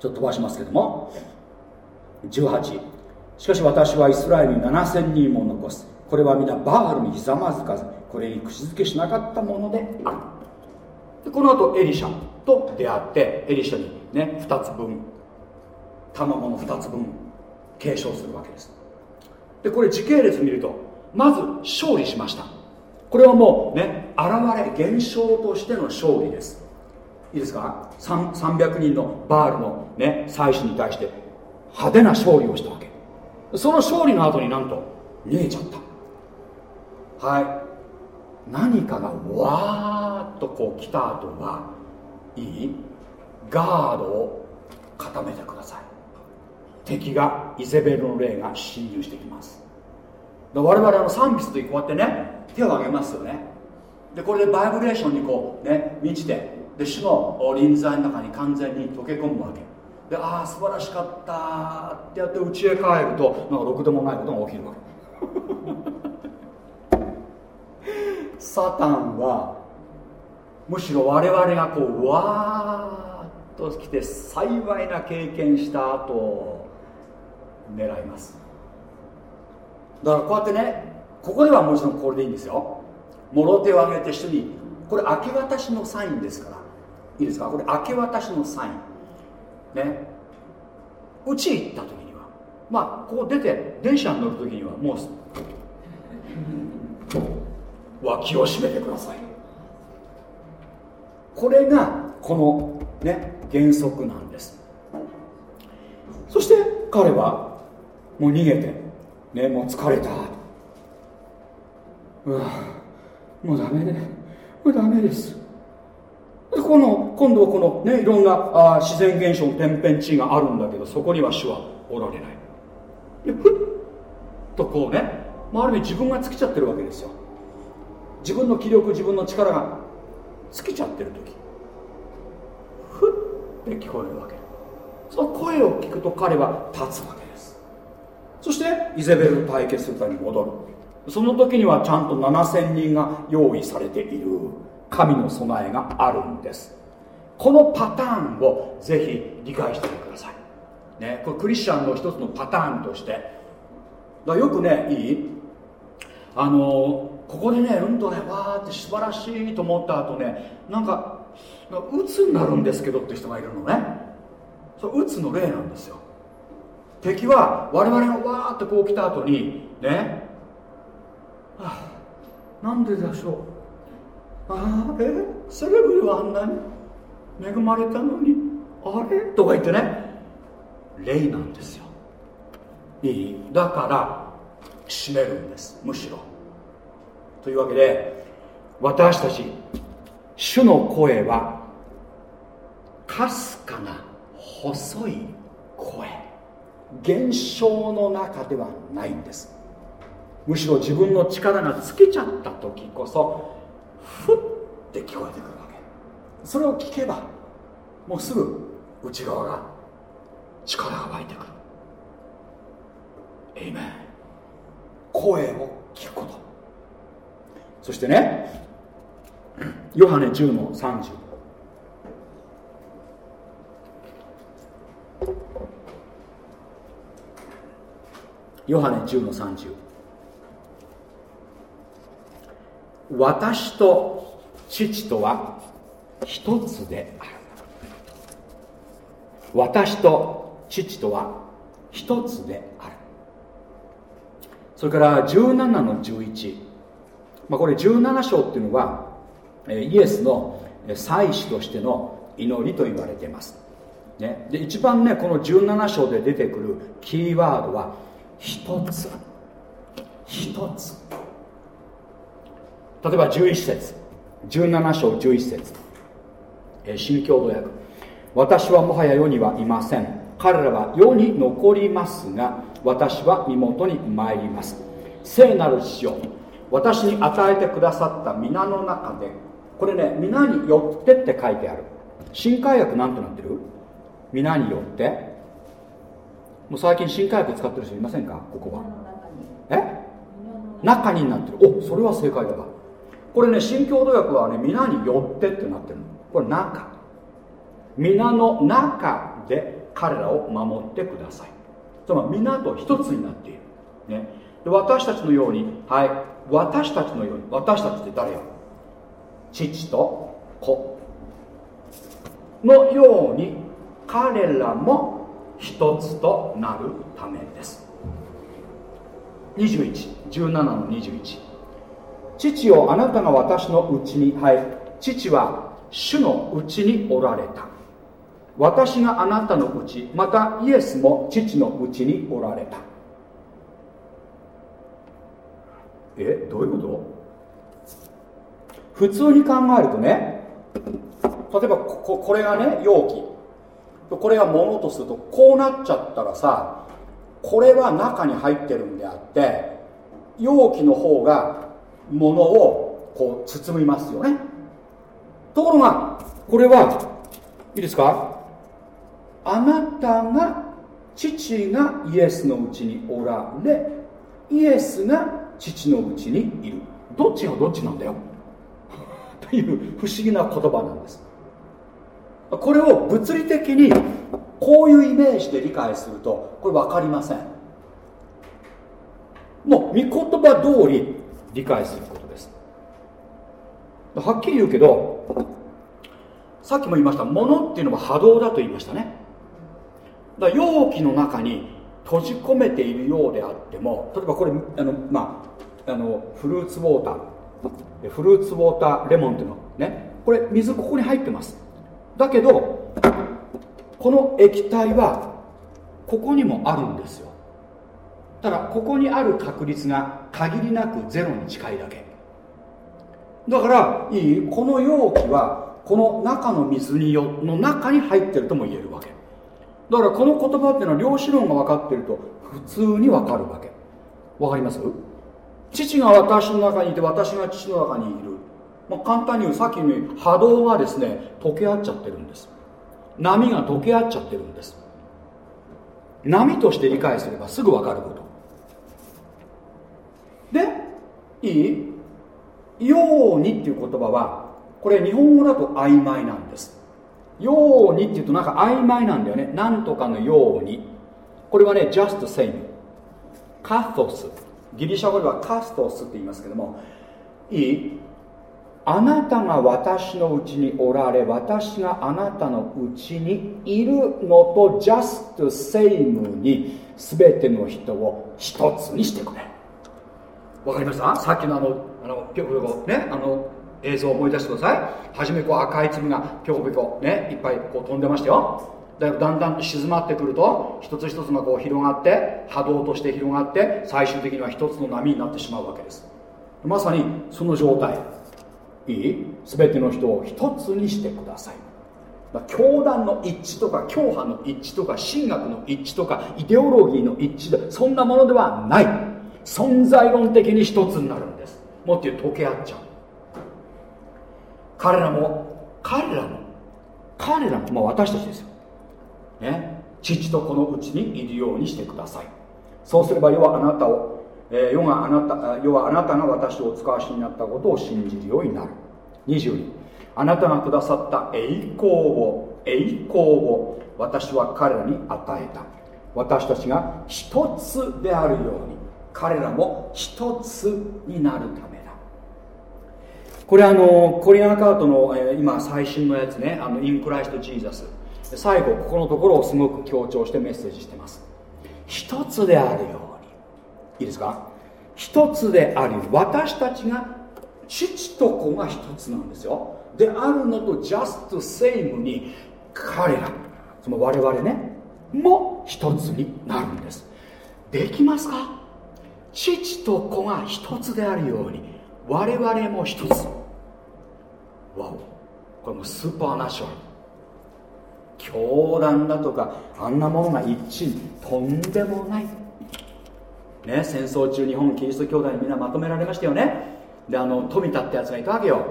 ちょっと飛ばしますけども。18しかし私はイスラエルに7000人も残す。これは皆バールにひざまずかず。これに口づけしなかったものである。でこの後エリシャと出会ってエリシャにね2つ分。卵の2つ分継承するわけです。でこれ時系列見るとまず勝利しましたこれはもうね現れ現象としての勝利です。いいですか？300人のバールのね祭司に対して派手な勝利をしたわけ。その勝利の後になんと逃げちゃった。はい。何かがわーっとこう来た後はいい？ガードを固めてください。敵がイゼベルの霊が侵入してきます。我々の賛美とこうやってね手を挙げますよね。でこれでバイブレーションにこうね満ちてで主の臨在の中に完全に溶け込むわけ。でああ素晴らしかったってやって家へ帰るとなんかろくでもないことが起きるわけ。サタンはむしろ我々がこうわーっと来て幸いな経験した後狙います。だからこうやってねここではもちろんこれでいいんですよ。もろ手を挙げて人にこれ明け渡しのサインですから。いいですか？これ明け渡しのサイン。ね。うち行った時にはまあここ出て電車に乗る時にはもう脇を締めてください。これがこのね原則なんです。そして彼はもう逃げてねもう疲れた。うわもうダメね。もうダメです。この今度はこのねいろんなあ自然現象の天変地異があるんだけどそこには主はおられない。でふっとこうね、まあ、ある意味自分が尽きちゃってるわけですよ。自分の気力自分の力が尽きちゃってる時。ふって聞こえるわけ。その声を聞くと彼は立つわけです。そしてイゼベルと対決するために戻る。その時にはちゃんと7000人が用意されている神の備えがあるんです。このパターンをぜひ理解してください、ね、これクリスチャンの一つのパターンとして。だよくねいい？あのここでねうんとねわーって素晴らしいと思った後ねなんか鬱になるんですけどって人がいるのね。それ鬱の例なんですよ。敵は我々がわーってこう来た後にねあなんででしょう？ああえ？セレブルはあんなに？恵まれたのに？あれ？とか言ってね。霊なんですよ。いい？だから閉めるんです。むしろ。というわけで私たち主の声はかすかな細い声。現象の中ではないんです。むしろ自分の力が尽きちゃった時こそふって聞こえてくるわけ。それを聞けばもうすぐ内側が力が湧いてくる。エイメン声を聞くこと。そしてねヨハネ10の30ヨハネ10の30私と父とは一つである。私と父とは一つである。それから17の11、まあ、これ17章っていうのはイエスの祭司としての祈りと言われています、ね、で一番ねこの17章で出てくるキーワードは一つ。一つ。例えば11節。17章11節。新共同訳私はもはや世にはいません。彼らは世に残りますが私は身元に参ります。聖なる父よ私に与えてくださった皆の中でこれね皆によってって書いてある。新海訳なんてなってる？皆によって。もう最近新海訳使ってる人いませんか？ここは。え？中になってる。おそれは正解だわ。これね新共同訳はね皆によってってなってるの。これ中。皆の中で彼らを守ってください。つまり皆と一つになっている、ね、で私たちのようにはい。私たちのように。私たちって誰よ？父と子のように彼らも一つとなるためです。2117の21父よあなたが私のうちにはい父は主のうちにおられた。私があなたのうちまたイエスも父のうちにおられた。えどういうこと？普通に考えるとね例えばここれがね容器。これが物とするとこうなっちゃったらさこれは中に入ってるんであって容器の方が物をこう包みますよね。ところがこれはいいですか？あなたが父がイエスのうちにおられイエスが父のうちにいる。どっちがどっちなんだよ。という不思議な言葉なんです。これを物理的にこういうイメージで理解するとこれ分かりません。もう御言葉通り理解することです。はっきり言うけどさっきも言いました物っていうのは波動だと言いましたね。だから容器の中に閉じ込めているようであっても例えばこれあの、まあ、あのフルーツウォーター。フルーツウォーターレモンっていうのね。これ水ここに入ってます。だけどこの液体はここにもあるんですよ。ただここにある確率が限りなくゼロに近いだけ。だからいいこの容器はこの中の水によの中に入ってるとも言えるわけ。だからこの言葉っていうのは量子論が分かってると普通に分かるわけ。分かります？父が私の中にいて私が父の中にいる。まあ、簡単に言うさっきのように波動がですね溶け合っちゃってるんです。波が溶け合っちゃってるんです。波として理解すればすぐ分かること。でいい？ようにっていう言葉はこれ日本語だと曖昧なんです。ようにっていうとなんか曖昧なんだよね。なんとかのように。これはね just same カトス。ギリシャ語ではカストスって言いますけどもいい？あなたが私のうちにおられ私があなたのうちにいるのと just same に全ての人を一つにしてくれ。わかりました？さっきのあのあのぴょこぴょこねあの映像を思い出してください。初めこう赤い粒がぴょこぴょこねいっぱいこう飛んでましたよ。だだんだんと静まってくると一つ一つがこう広がって波動として広がって最終的には一つの波になってしまうわけです。まさにその状態。いい？全ての人を一つにしてください。教団の一致とか教派の一致とか神学の一致とかイデオロギーの一致でそんなものではない。存在論的に一つになるんです。もっと言う溶け合っちゃう。彼らも彼らも彼らも、まあ、私たちですよ、ね、父とこのうちにいるようにしてください。そうすれば世はあなたをえ、世があなた世はあなたが私をお使わしになったことを信じるようになる。22あなたがくださった栄光を栄光を私は彼らに与えた。私たちが一つであるように。彼らも一つになるためだ。これあのコリアンカートの、え、今最新のやつねあのインクライスト・ジーザス最後ここのところをすごく強調してメッセージしてます。一つであるように。いいですか？一つであり私たちが父と子が一つなんですよ。であるのと just same に彼らその我々ねも一つになるんです。できますか？父と子が一つであるように我々も一つ。わお。これもスーパーナチュラル。教団だとかあんなものが一致とんでもない。ね、戦争中日本キリスト教団にみんなまとめられましたよね。であの富田ってやつがいたわけよ、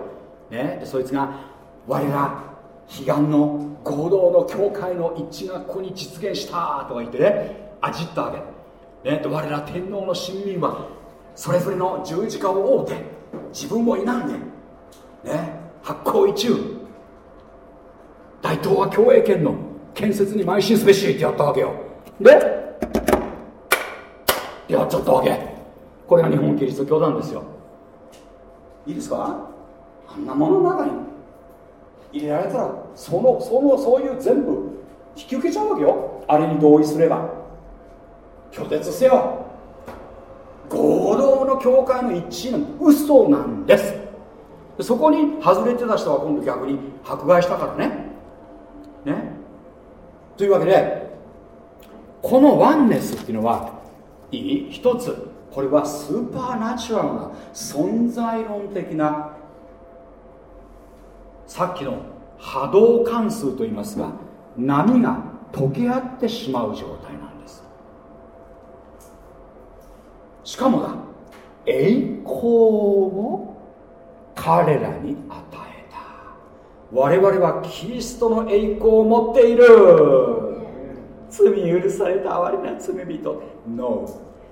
ね、でそいつが我ら悲願の合同の教会の一致がここに実現したとか言ってねあじったわけ、ね、我ら天皇の親民はそれぞれの十字架を追うて自分を否んで、ね、発行一中大東亜共栄圏の建設に邁進すべしってやったわけよ。でってやっちゃったわけ。これが日本キリスト教団ですよ。いいですか？あんなものの中に入れられたらそのそのそういう全部引き受けちゃうわけよ。あれに同意すれば。拒絶せよ。合同の教会の一致なん嘘なんです。そこに外れてた人は今度逆に迫害したからね。ね。というわけでこのワンネスっていうのはいい一つ。これはスーパーナチュラルな存在論的なさっきの波動関数といいますが波が溶け合ってしまう状態なんですしかもだ栄光を彼らに与えた。我々はキリストの栄光を持っている。罪許された哀れな罪人。No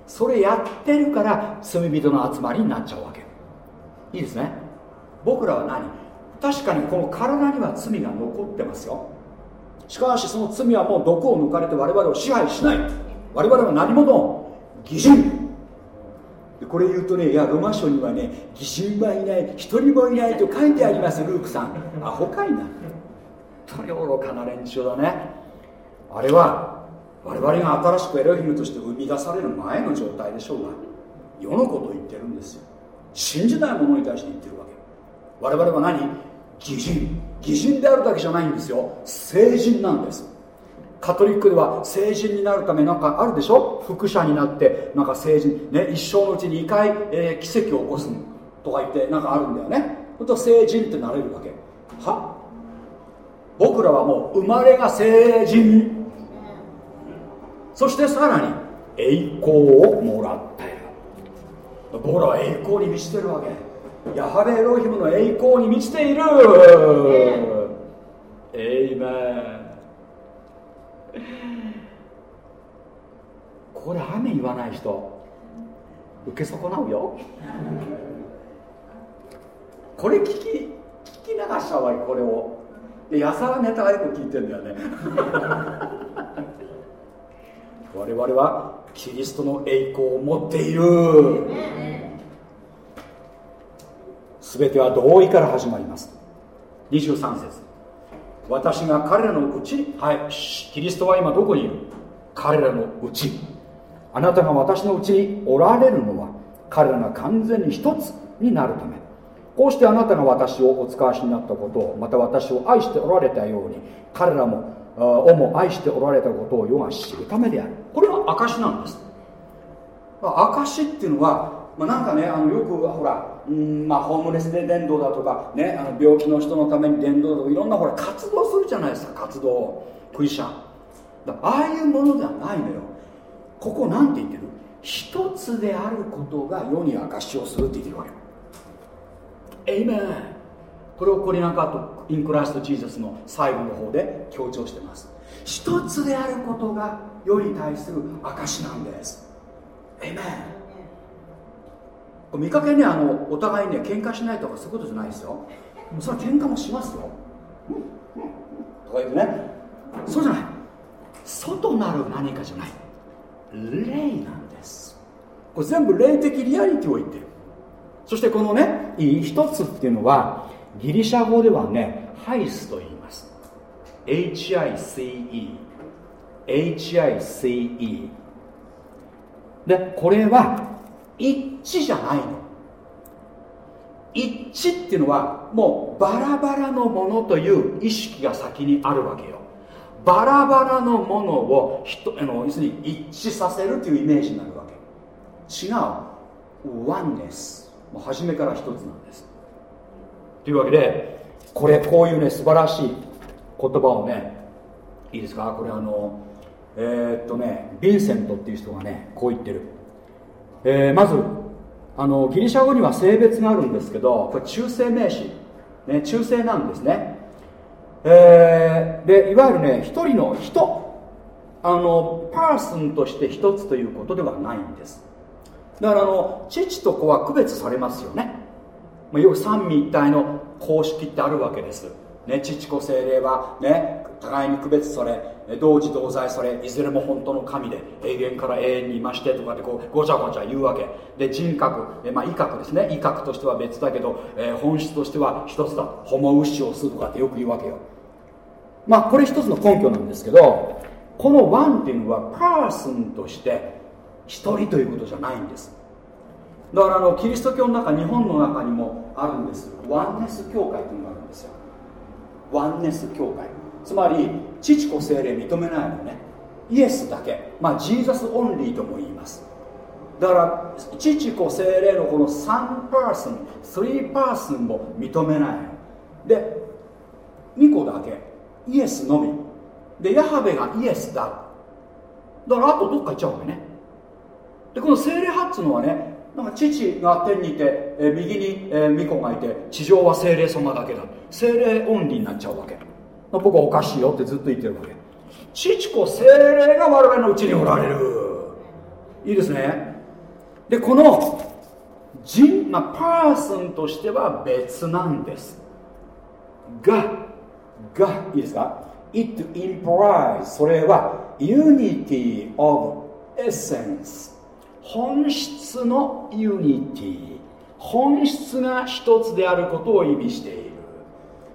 それやってるから罪人の集まりになっちゃうわけ。いいですね。僕らは何？確かにこの体には罪が残ってますよ。しかしその罪はもう毒を抜かれて我々を支配しない。我々は何者？偽人。これ言うとねいやロマ書にはね偽人はいない一人もいないと書いてありますルークさん。アホかいな。本当に愚かな連中だね。あれは我々が新しくエロヒムとして生み出される前の状態でしょうが世のことを言ってるんですよ。信じない者に対して言ってるわけ。我々は何？偽人偽人であるだけじゃないんですよ。聖人なんです。カトリックでは聖人になるためなんかあるでしょ？副者になってなんか聖人、ね、一生のうちに2回、えー、奇跡を起こすとか言ってなんかあるんだよね。本当聖人ってなれるわけ。は？僕らはもう生まれが聖人。そしてさらに栄光をもらっている僕らは栄光に満ちてるわけ。ヤハベエロヒムの栄光に満ちている。エイメンここで雨言わない人受け損なうよ。これ聞き聞き流しちゃうわけこれを。でやさらネタがよく聞いてんだよね。我々はキリストの栄光を持っている。全ては同意から始まります。23節。私が彼らのうちはいキリストは今どこにいる？彼らのうち。あなたが私のうちにおられるのは彼らが完全に一つになるため。こうしてあなたが私をお使わしになったことをまた私を愛しておられたように彼らもをも愛しておられたことを世が知るためである。これは証なんです。証っていうのは、まあ、なんかねあのよくほらうんまあ、ホームレスで伝道だとか、ね、あの病気の人のために伝道だとかいろんなほら活動するじゃないですか活動。クリスチャン。だああいうものではないのよ。ここなんて言ってる？一つであることが世に証しをするって言ってるわけ。エイメンこれをコリナカートインクラスト・ジーザスの最後の方で強調してます。一つであることが世に対する証しなんです。エイメン見かけねあのお互いね喧嘩しないとかそういうことじゃないですよ。それは喧嘩もしますよ、とか言ってね。そうじゃない。外なる何かじゃない。霊なんです。これ全部霊的リアリティを言ってる。そしてこのね一つっていうのはギリシャ語ではねハイスと言います。HICE HICE でこれは一致じゃないの。一致っていうのはもうバラバラのものという意識が先にあるわけよ。バラバラのものを人あの要するに一致させるというイメージになるわけ。違う。ワンネスもう初めから一つなんです。というわけでこれこういうね素晴らしい言葉をねいいですか？これあのえー、っとねヴィンセントっていう人がねこう言ってる。えー、まずあのギリシャ語には性別があるんですけどこれ中性名詞、ね、中性なんですね、えー、でいわゆるね一人の人。あのパーソンとして一つということではないんです。だからあの父と子は区別されますよね、まあ、よく三位一体の公式ってあるわけです、ね、父子精霊はね互いに区別され同時同在されいずれも本当の神で永遠から永遠にいましてとかってこうごちゃごちゃ言うわけ。で人格、まあ、威嚇ですね。威嚇としては別だけど、えー、本質としては一つだ。ホモウシをするとかってよく言うわけよ。まあこれ一つの根拠なんですけどこのワンっていうのはパーソンとして一人ということじゃないんです。だからあのキリスト教の中日本の中にもあるんです。ワンネス教会というのがあるんですよ。Oneness 教会。つまり父子聖霊認めないのね。イエスだけ。まあ Jesus only とも言います。だから父子聖霊のこの3 person 3 person も認めないで2個だけ。イエスのみ。でヤハウェがイエスだ。だからあとどっか行っちゃうわけね。でこの聖霊派っつうのはねなんか父が天にいて、え右に、えー、御子がいて地上は聖霊様だけだ。聖霊 only になっちゃうわけ。僕はおかしいよってずっと言ってるわけ。父子聖霊が我々のうちにおられる。いいですね。でこの人、まあ、 person としては別なんです。ががいいですか？It implies それは unity of essence 本質の unity本質が一つであることを意味している。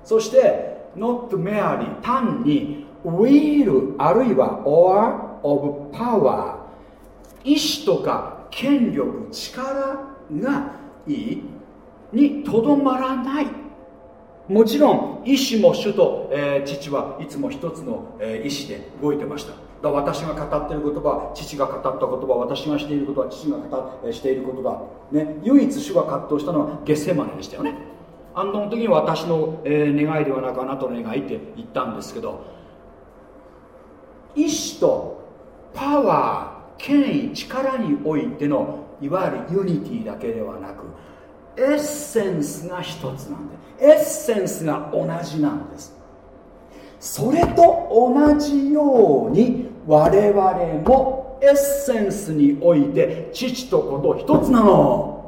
そして not merely 単に will あるいは or of power 意志とか権力力がいいにとどまらない。もちろん意志も主と、えー、父はいつも一つの、えー、意志で動いてました。だ私が語っている言葉父が語った言葉私がしていることは父が語していることだ、ね、唯一主が葛藤したのはゲッセマネでしたよね。あの時に私の、え、願いではなくあなたの願いって言ったんですけど意志とパワー権威力においてのいわゆる unity だけではなく essence が一つなんで essence が同じなんです。それと同じように我々もエッセンスにおいて父と子と一つなの。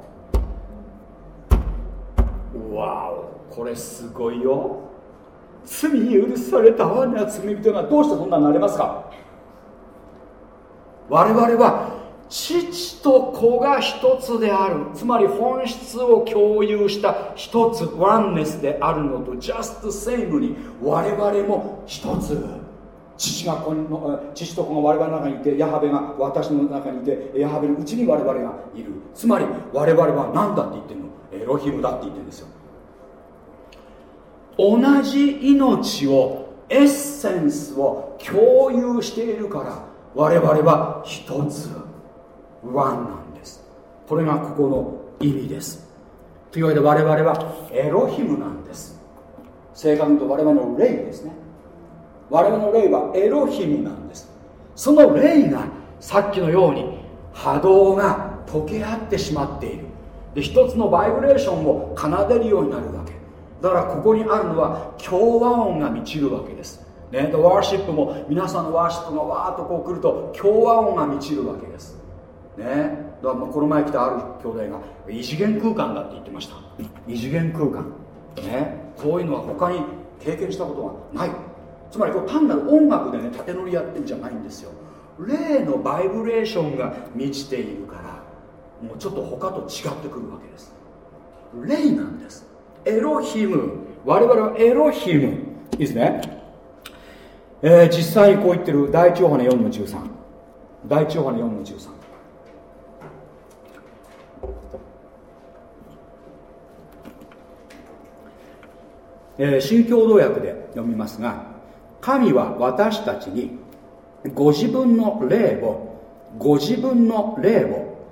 これすごいよ。罪に許された我が罪人がどうしてそんなになれますか？我々は父と子が一つである。つまり本質を共有した一つワンネスであるのとジャストセイムに我々も一つ。父が子の父と子が我々の中にいてヤハベが私の中にいてヤハベのうちに我々がいる。つまり我々は何だって言ってるの？エロヒムだって言ってるんですよ。同じ命をエッセンスを共有しているから我々は一つワンなんです。これがここの意味です。というわけで我々はエロヒムなんです。正確に言うと我々の霊ですね。我々の霊はエロヒムなんです。その霊がさっきのように波動が溶け合ってしまっている。で一つのバイブレーションを奏でるようになるわけだからここにあるのは共和音が満ちるわけです。ね、でワーシップも皆さんのワーシップがわーっとこう来ると共和音が満ちるわけです。ねだからこの前来たある兄弟が異次元空間だって言ってました。異次元空間。ねこういうのは他に経験したことがない。つまりこう単なる音楽でね縦乗りやってんじゃないんですよ。霊のバイブレーションが満ちているからもうちょっと他と違ってくるわけです。霊なんです。エロヒム。我々はエロヒム。いいですね。えー、実際にこう言ってる第一ヨハネ4の13第一ヨハネ4の13えー、新共同訳で読みますが神は私たちにご自分の霊をご自分の霊を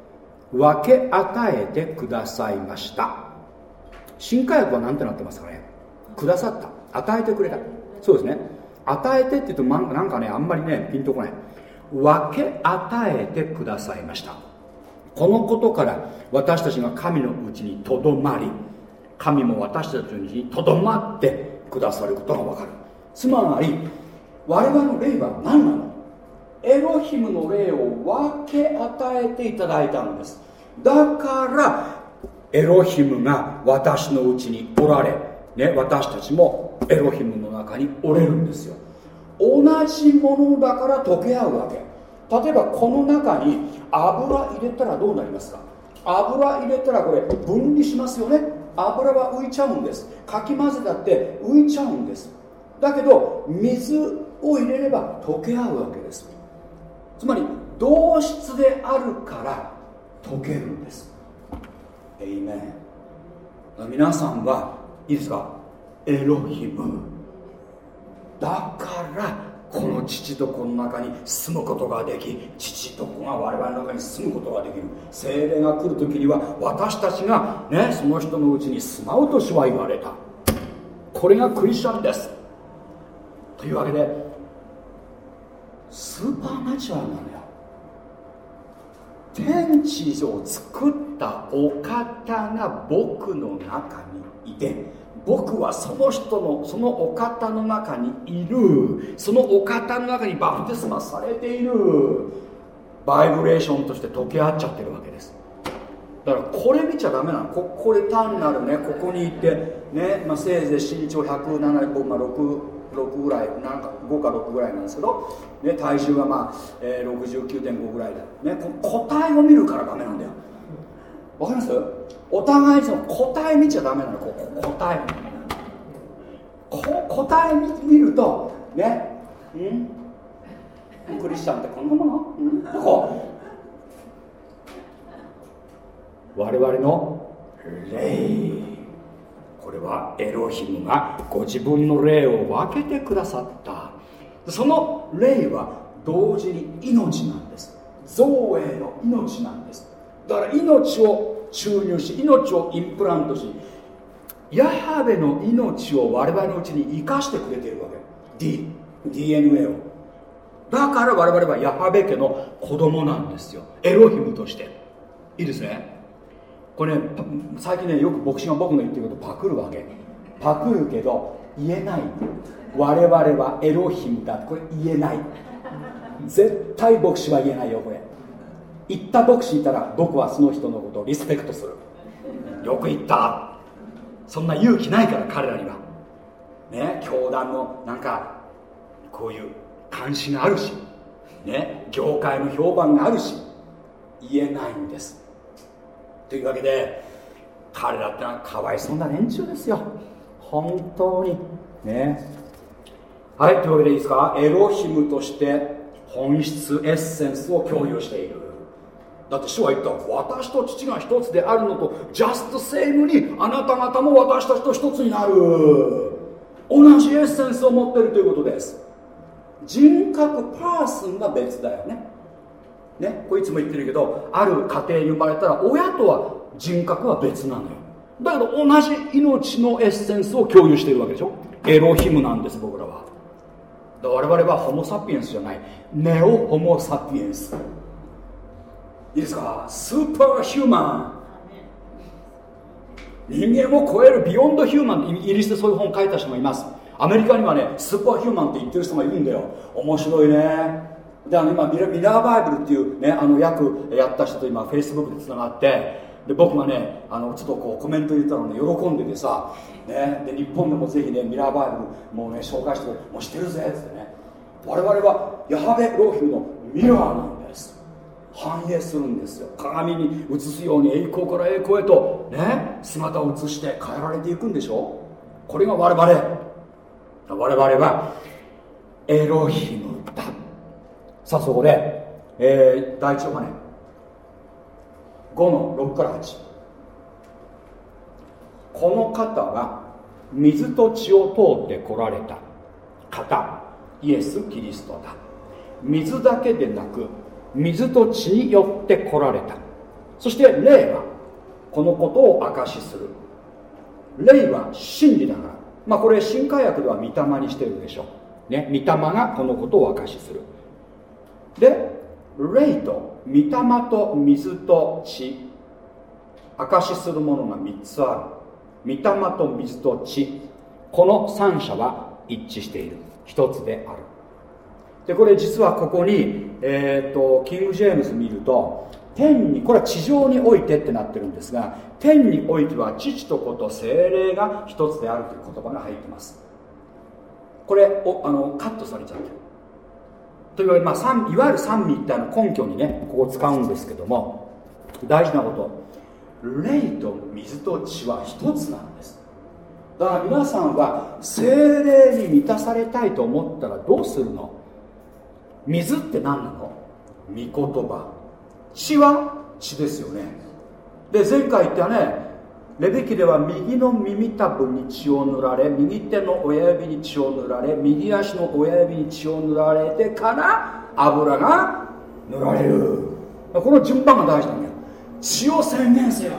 分け与えてくださいました。新科学は何てなってますかね？くださった。与えてくれた。そうですね。与えてって言うとなんかねあんまりねピンとこない。分け与えてくださいました。このことから私たちが神のうちにとどまり神も私たちにとどまってくださることが分かる。つまり我々の霊は何なの？エロヒムの霊を分け与えていただいたんです。だからエロヒムが私のうちにおられ、ね、私たちもエロヒムの中におれるんですよ。同じものだから溶け合うわけ。例えばこの中に油入れたらどうなりますか？油入れたらこれ分離しますよね。油は浮いちゃうんです。かき混ぜたって浮いちゃうんです。だけど水を入れれば溶け合うわけです。つまり同質であるから溶けるんです。エイメン皆さんはいいですか？エロヒム。だからこの父と子の中に住むことができ父と子が我々の中に住むことができる。精霊が来る時には私たちがねその人のうちに住まうと主は言われた。これがクリスチャンです。というわけでスーパーナチュラルなのよ。天地を作ったお方が僕の中にいて僕はその人のそのお方の中にいる。そのお方の中にバプテスマされている。バイブレーションとして溶け合っちゃってるわけです。だからこれ見ちゃダメなの。ここれ単なるねここにいてね、まあ、せいぜい身長107僕、まあ、6 6ぐらいなんか5か6ぐらいなんですけど、ね、体重はまあ、えー、69.5ぐらいで、ね、個体を見るからダメなんだよ。わかります？お互いその個体見ちゃダメなの。ここ個体個体見るとねうん？クリスチャンってこんなもの、うん、こう。我々の霊。これはエロヒムがご自分の霊を分けてくださった。その霊は同時に命なんです。造営の命なんです。だから命を注入し命をインプラントしヤハベの命を我々のうちに生かしてくれているわけ。D DNA を。だから我々はヤハベ家の子供なんですよ。エロヒムとして。いいですね？これね最近ねよく牧師が僕の言ってることパクるわけ。パクるけど言えない。我々はエロヒムだ。これ言えない。絶対牧師は言えないよこれ。言った牧師いたら僕はその人のことをリスペクトする。よく言った。そんな勇気ないから彼らには。ね教団のなんかこういう監視があるし。ね業界の評判があるし。言えないんです。というわけで彼らってのはかわいそうな連中ですよ。本当に。ね。はいというわけでいいですか？エロヒムとして本質エッセンスを共有している。だって主は言った私と父が一つであるのとジャストセームにあなた方も私たちと一つになる。同じエッセンスを持ってるということです。人格パーソンが別だよね。ねこいつも言ってるけどある家庭に生まれたら親とは人格は別なのよ。だけど同じ命のエッセンスを共有しているわけでしょ。エロヒムなんです僕らは。我々はホモ・サピエンスじゃない。ネオ・ホモ・サピエンス。いいですか？スーパーヒューマン。人間を超えるビヨンドヒューマンイギリスでそういう本を書いた人もいます。アメリカにはねスーパーヒューマンって言ってる人がいるんだよ。面白いね。であの今ミラーバイブルっていうねあの役やった人と今フェイスブックでつながってで僕がねあのちょっとこうコメント入れたのね喜んでてさ、ね、で日本でもぜひねミラーバイブルもうね紹介してもう知ってるぜっつってね。我々はヤハベローヒムのミラーなんです。反映するんですよ。鏡に映すように栄光から栄光へとね姿を映して変えられていくんでしょこれが我々。我々はエロヒムださあそこで、えー、第一ヨハネ5の6から8この方が水と血を通って来られた。方イエス・キリストだ。水だけでなく水と血によって来られた。そして霊はこのことを証しする。霊は真理だから。まあこれ新海訳では御霊にしてるでしょう。ね御霊がこのことを証しする。で霊と御霊と水と血証しするものが3つある。御霊と水と血この3者は一致している。一つである。でこれ実はここに、えーと、キング・ジェームズ見ると天にこれは地上においてってなってるんですが天においては父と子と精霊が一つであるという言葉が入ってます。これおあのカットされちゃってる。といわけで、まあ、いわゆる三位一体の根拠にねここを使うんですけども大事なこと。霊と水と血は一つなんです。だから皆さんは精霊に満たされたいと思ったらどうするの？水って何なの？御言葉。血は血ですよね。で前回言ったねレビキでは右の耳たぶに血を塗られ右手の親指に血を塗られ右足の親指に血を塗られてから油が塗られる。この順番が大事なんだよ。血を宣言せよ。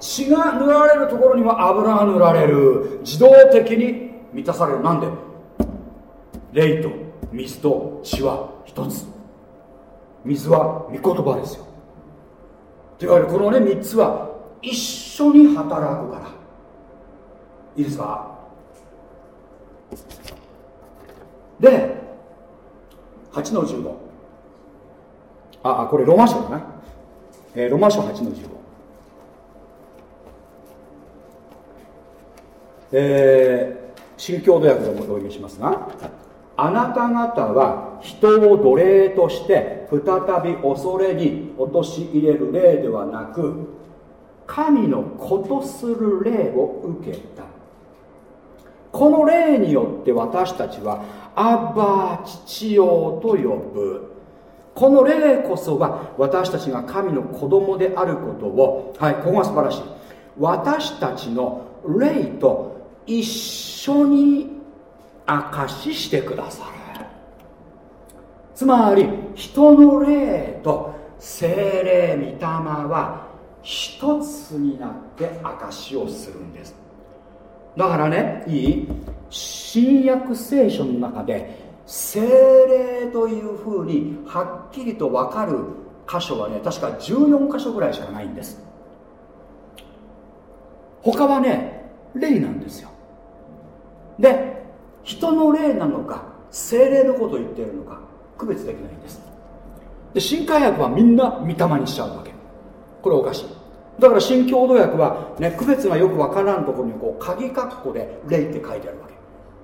血が塗られるところには油が塗られる。自動的に満たされる。なんで？霊と水と血は一つ。水は御言葉ですよ。というわけでこのね3つは一緒に働くからいいですか？で8の15ああこれロマ書だな、えー、ロマ書8の15えー、新共同訳でもお読みしますがあなた方は人を奴隷として再び恐れに陥れる霊ではなく神の子とする霊を受けた。この霊によって私たちはアッバー父よと呼ぶ。この霊こそが私たちが神の子供であることをはいここが素晴らしい。私たちの霊と一緒に証ししてくださる。つまり人の霊と精霊御霊は一つになって証しをするんです。だからねいい？新約聖書の中で精霊というふうにはっきりと分かる箇所はね確か14箇所ぐらいしかないんです。他はね霊なんですよ。で人の霊なのか精霊のことを言っているのか区別できないんです。で新海訳はみんな御霊にしちゃうわけ。これおかしい。だから新共同訳は、ね、区別がよくわからんところにこう鍵括弧で霊って書いてあるわけ。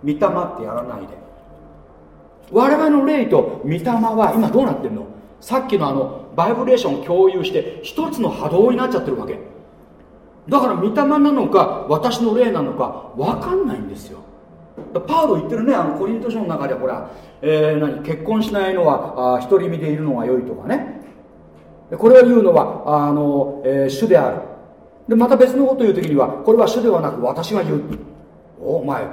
御霊ってやらないで。我々の霊と御霊は今どうなってるの？さっきのあのバイブレーションを共有して一つの波動になっちゃってるわけ。だから御霊なのか私の霊なのか分かんないんですよ。パウロ言ってるねあのコリント書の中でほら、えー、何結婚しないのは独り身でいるのが良いとかね。これを言うのはあの、えー、主である。でまた別のことを言う時にはこれは主ではなく私が言う。お前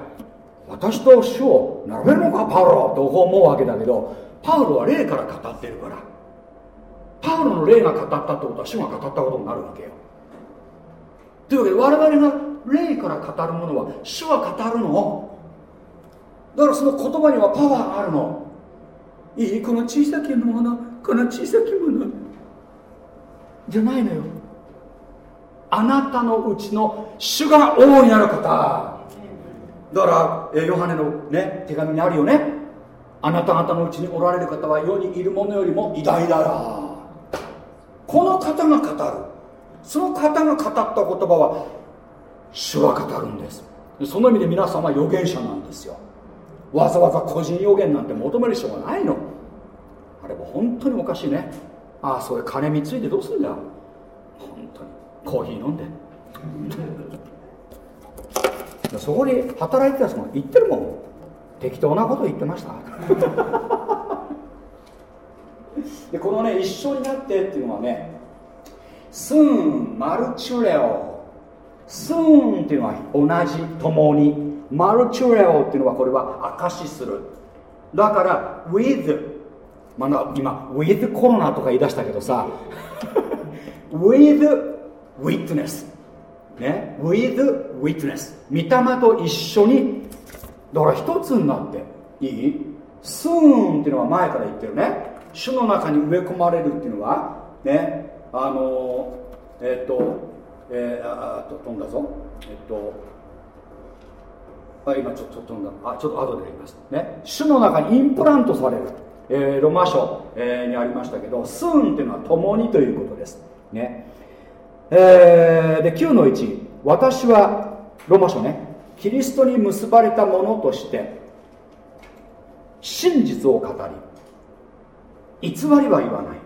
私と主を並べるのかパウロと思うわけだけどパウロは霊から語ってるから。パウロの霊が語ったってことは主が語ったことになるわけよ。というわけで我々が霊から語るものは主は語るの。だからその言葉にはパワーがあるの。いいこの小さきものこの小さきもの。じゃないのよ。あなたのうちの主が王になる方。だからヨハネの、ね、手紙にあるよね。あなた方のうちにおられる方は世にいるものよりも偉大だらこの方が語る。その方が語った言葉は主は語るんです。その意味で皆さんは預言者なんですよ。わざわざ個人予言なんて求める必要がないの。あれも本当におかしいね。ああそれ金貢いでどうすんだよ。本当に。コーヒー飲んで。そこに働いてた人が言ってるもん。適当なこと言ってました。でこのね一緒になってっていうのはねスンマルチュレオ。スンっていうのは同じ共に。マルチュレオっていうのはこれは証しする。だから with まあ、今 with コロナとか言い出したけどさ with witness ね？with witness 御霊と一緒に。だから一つになっていい？スーンっていうのは前から言ってるね。主の中に植え込まれるっていうのはね？あのえっ、とえー、あと飛んだぞ。えっ、とあ今ちょっと飛んだ。あちょっと後で言います。ね？主の中にインプラントされる、えー、ロマ書、えー、にありましたけどスーンっていうのは共にということです。ね。えー、で9の1私はロマ書ね。キリストに結ばれたものとして真実を語り偽りは言わない。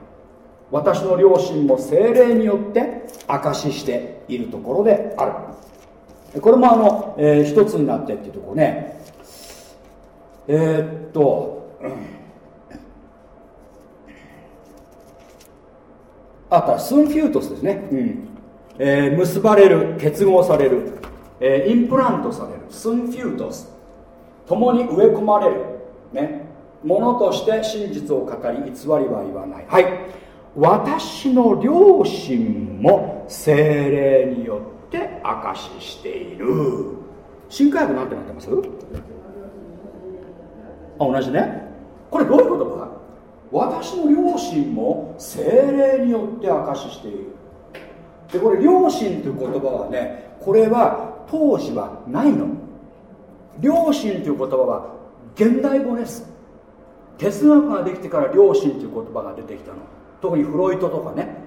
私の両親も精霊によって証ししているところである。これもあの、えー、一つになってっていうとこね。えー、っと、あった σύμφυτος ですね、うん。えー、結ばれる結合される、えー、 implant される。σύμφυτος。共に植え込まれる。ね。ものとして真実を語り偽りは言わない。はい。私の両親も聖霊によって証ししている。新改訳なんてなってます？あ同じね。これどういうことか私の両親も精霊によって証ししている。でこれ両親という言葉はねこれは当時はないの。両親という言葉は現代語です。哲学ができてから両親という言葉が出てきたの。特にフロイトとかね。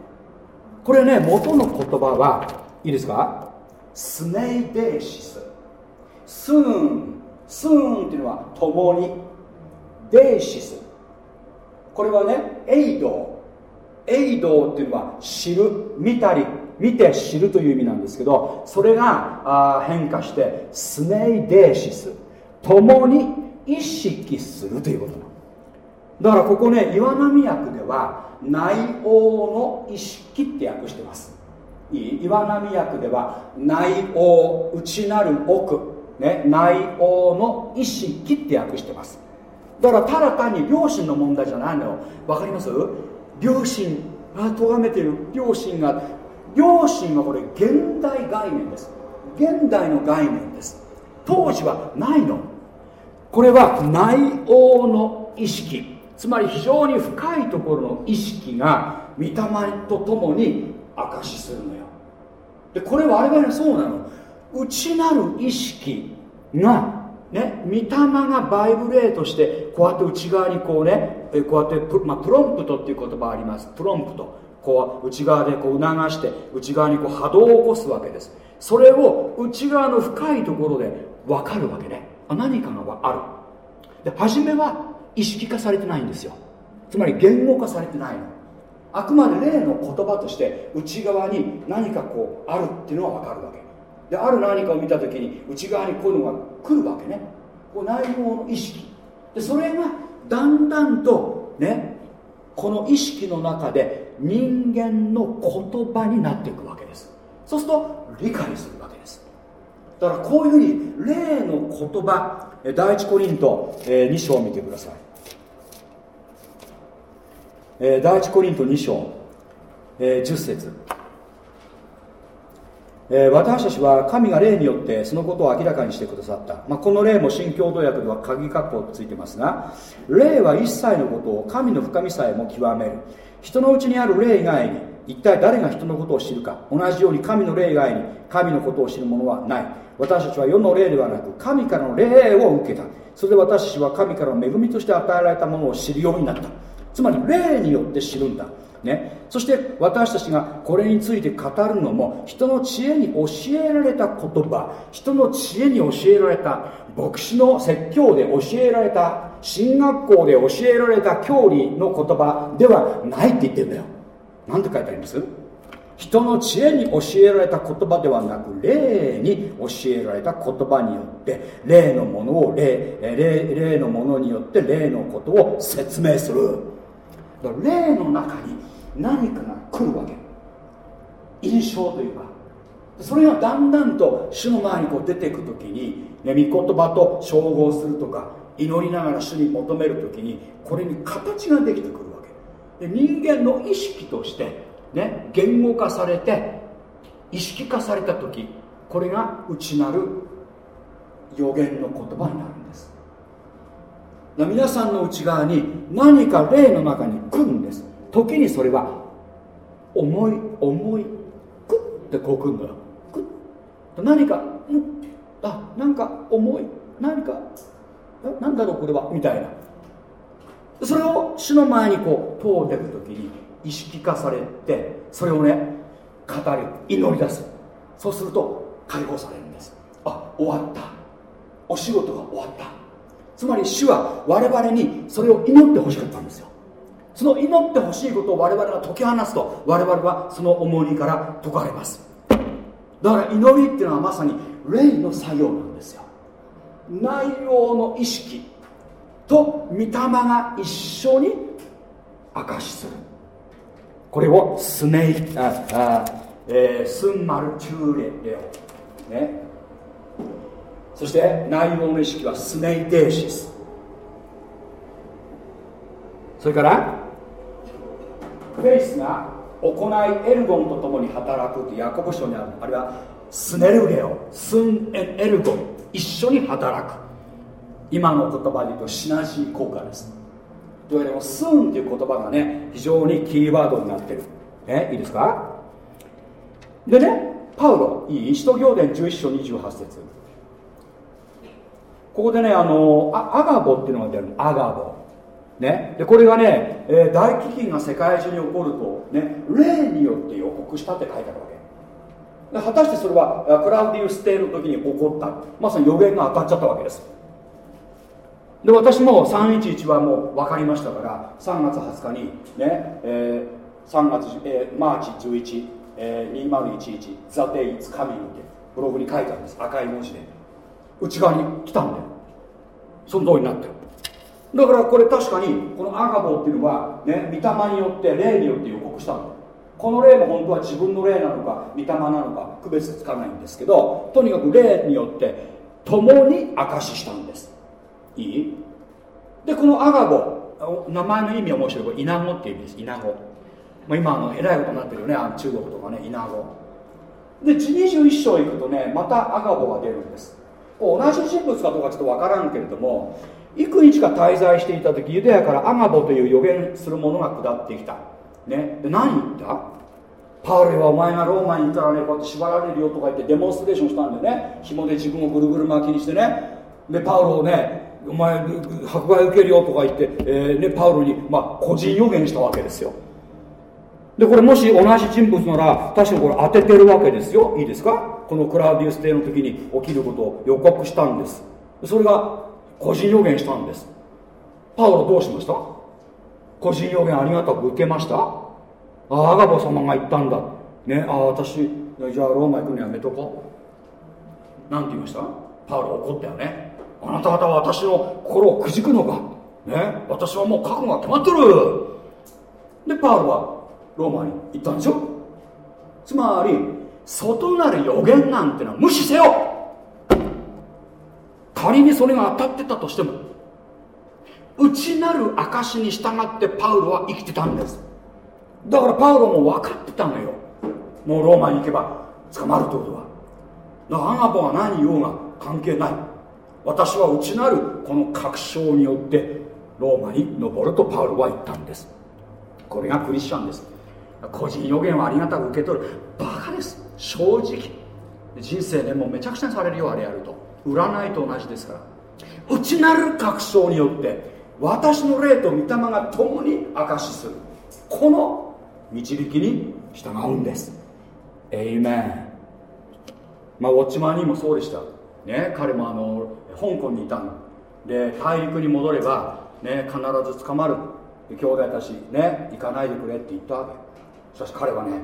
これね元の言葉はいいですか？スネイデーシス。スーン。スーンっていうのは共に。デーシス。これはねエイド。エイドっていうのは知る見たり見て知るという意味なんですけどそれが変化してスネイデーシス。共に意識するということ。だからここね岩波訳では内王の意識って訳してます。いい？岩波訳では内王内なる奥、ね、内王の意識って訳してます。だからただ単に両親の問題じゃないの分かります？両親が咎めてる。両親が。両親はこれ現代概念です。現代の概念です。当時はないの。これは内王の意識。つまり非常に深いところの意識が御霊とともに証しするのよ。でこれ我々そうなの。内なる意識がね、御霊がバイブレートしてこうやって内側にこうねこうやってプ,、まあ、プロンプトっていう言葉あります。プロンプト。こう内側でこう促して内側にこう波動を起こすわけです。それを内側の深いところで分かるわけね。何かがある。で初めは意識化されてないんですよ。つまり言語化されてないの。あくまで例の言葉として内側に何かこうあるっていうのは分かるわけ。である何かを見た時に内側にこういうのが来るわけね。こう内容の意識。でそれがだんだんとねこの意識の中で人間の言葉になっていくわけです。そうすると理解するわけです。だからこういうふうに例の言葉第一コリント2章を見てください。第一コリント2章10節。えー、私たちは神が霊によってそのことを明らかにしてくださった、まあ、この霊も新共同訳では鍵括弧ついてますが霊は一切のことを神の深みさえも極める。人のうちにある霊以外に一体誰が人のことを知るか。同じように神の霊以外に神のことを知る者はない。私たちは世の霊ではなく神からの霊を受けた。それで私たちは神からの恵みとして与えられたものを知るようになった。つまり霊によって知るんだ。ね、そして私たちがこれについて語るのも人の知恵に教えられた言葉人の知恵に教えられた牧師の説教で教えられた進学校で教えられた教理の言葉ではないって言ってるんだよ。何て書いてあります？人の知恵に教えられた言葉ではなく霊に教えられた言葉によって霊のものを霊霊霊のものによって霊のことを説明する。霊の中に何かが来るわけ。印象というか。それがだんだんと主の前にこう出ていく時に、ね、御言葉と照合するとか祈りながら主に求める時にこれに形ができてくるわけ。で人間の意識として、ね、言語化されて意識化された時これが内なる予言の言葉になるんです。皆さんの内側に何か霊の中に来るんです。時にそれは重い重いクッてこうくんだよ。クッ。何かん。あなんか重い。何かなんだろうこれは。みたいな。それを主の前にこう通ってる時に意識化されてそれをね語り祈り出す。そうすると解放されるんです。あ終わった。お仕事が終わった。つまり主は我々にそれを祈ってほしかったんですよ。その祈ってほしいことを我々が解き放つと我々はその重荷から解かれます。だから祈りっていうのはまさに霊の作業なんですよ。内容の意識と御霊が一緒に証しする。これをスネイああ、えー、スンマルチューレレオ、ね、そして内容の意識はスネイテーシス。それからフェイスが行いエルゴンとともに働くというヤコブ書にある。あるいはスネルゲオスンエルゴン一緒に働く。今の言葉で言うとシナジー効果です。というわけでスンっていう言葉がね非常にキーワードになってる。えいいですか？でねパウロいい使徒行伝11章28節。ここでねあのアガボっていうのが出るアガボ。ね、でこれがね、えー、大飢饉が世界中に起こると、ね、霊によって予告したって書いてあるわけ。で果たしてそれはクラウディウス帝の時に起こった。まさに予言が当たっちゃったわけです。で私も311はもう分かりましたから3月20日にね、えー、3月、えー、マーチ11、えー、2011 The day is coming ってブログに書いたんです。赤い文字で。内側に来たんだよ。その通りになってる。だからこれ確かにこのアガボっていうのはね御霊によって霊によって予告したの。この霊も本当は自分の霊なのか御霊なのか区別つかないんですけどとにかく霊によって共に証ししたんです。いい？でこのアガボ名前の意味は面白い。これイナゴっていう意味です。イナゴ、まあ、今あのえらいことになってるよね。中国とかねイナゴ。で21章行くとねまたアガボが出るんです。同じ人物かどうかちょっと分からんけれども幾日か滞在していた時ユダヤからアガボという予言する者が下ってきた、ね、で何言った？パウルはお前がローマに行ったらねこうやって縛られるよとか言ってデモンストレーションしたんでね。紐で自分をぐるぐる巻きにしてね。でパウロをねお前迫害受けるよとか言って、えー、ね、パウロに、まあ、個人予言したわけですよ。でこれもし同じ人物なら確かにこれ当ててるわけですよ。いいですか？このクラウディウス帝の時に起きることを予告したんです。それが個人予言したんです。パウロどうしました？個人予言ありがたく受けました？ああアガボ様が言ったんだ。ねああ私じゃあローマ行くのやめとこ。うなんて言いました？パウロ怒ったよね。あなた方は私の心をくじくのか？ね私はもう覚悟が決まってる。でパウロはローマに行ったんでしょ？つまり外なる予言なんてのは無視せよ。仮にそれが当たってたとしても内なる証に従ってパウロは生きてたんです。だからパウロも分かってたのよ。もうローマに行けば捕まるってことは。だからアガボが何言おうが関係ない。私は内なるこの確証によってローマに登るとパウロは言ったんです。これがクリスチャンです。個人予言をありがたく受け取る。バカです。正直。人生でもめちゃくちゃにされるよあれやると。占いと同じですから。内なる確証によって私の霊と御霊が共に証しする。この導きに従うんです。エイメンまあウォッチマンにもそうでした。ね彼もあの香港にいたの。で大陸に戻ればね必ず捕まる。兄弟たちね行かないでくれって言ったわけ。しかし彼はね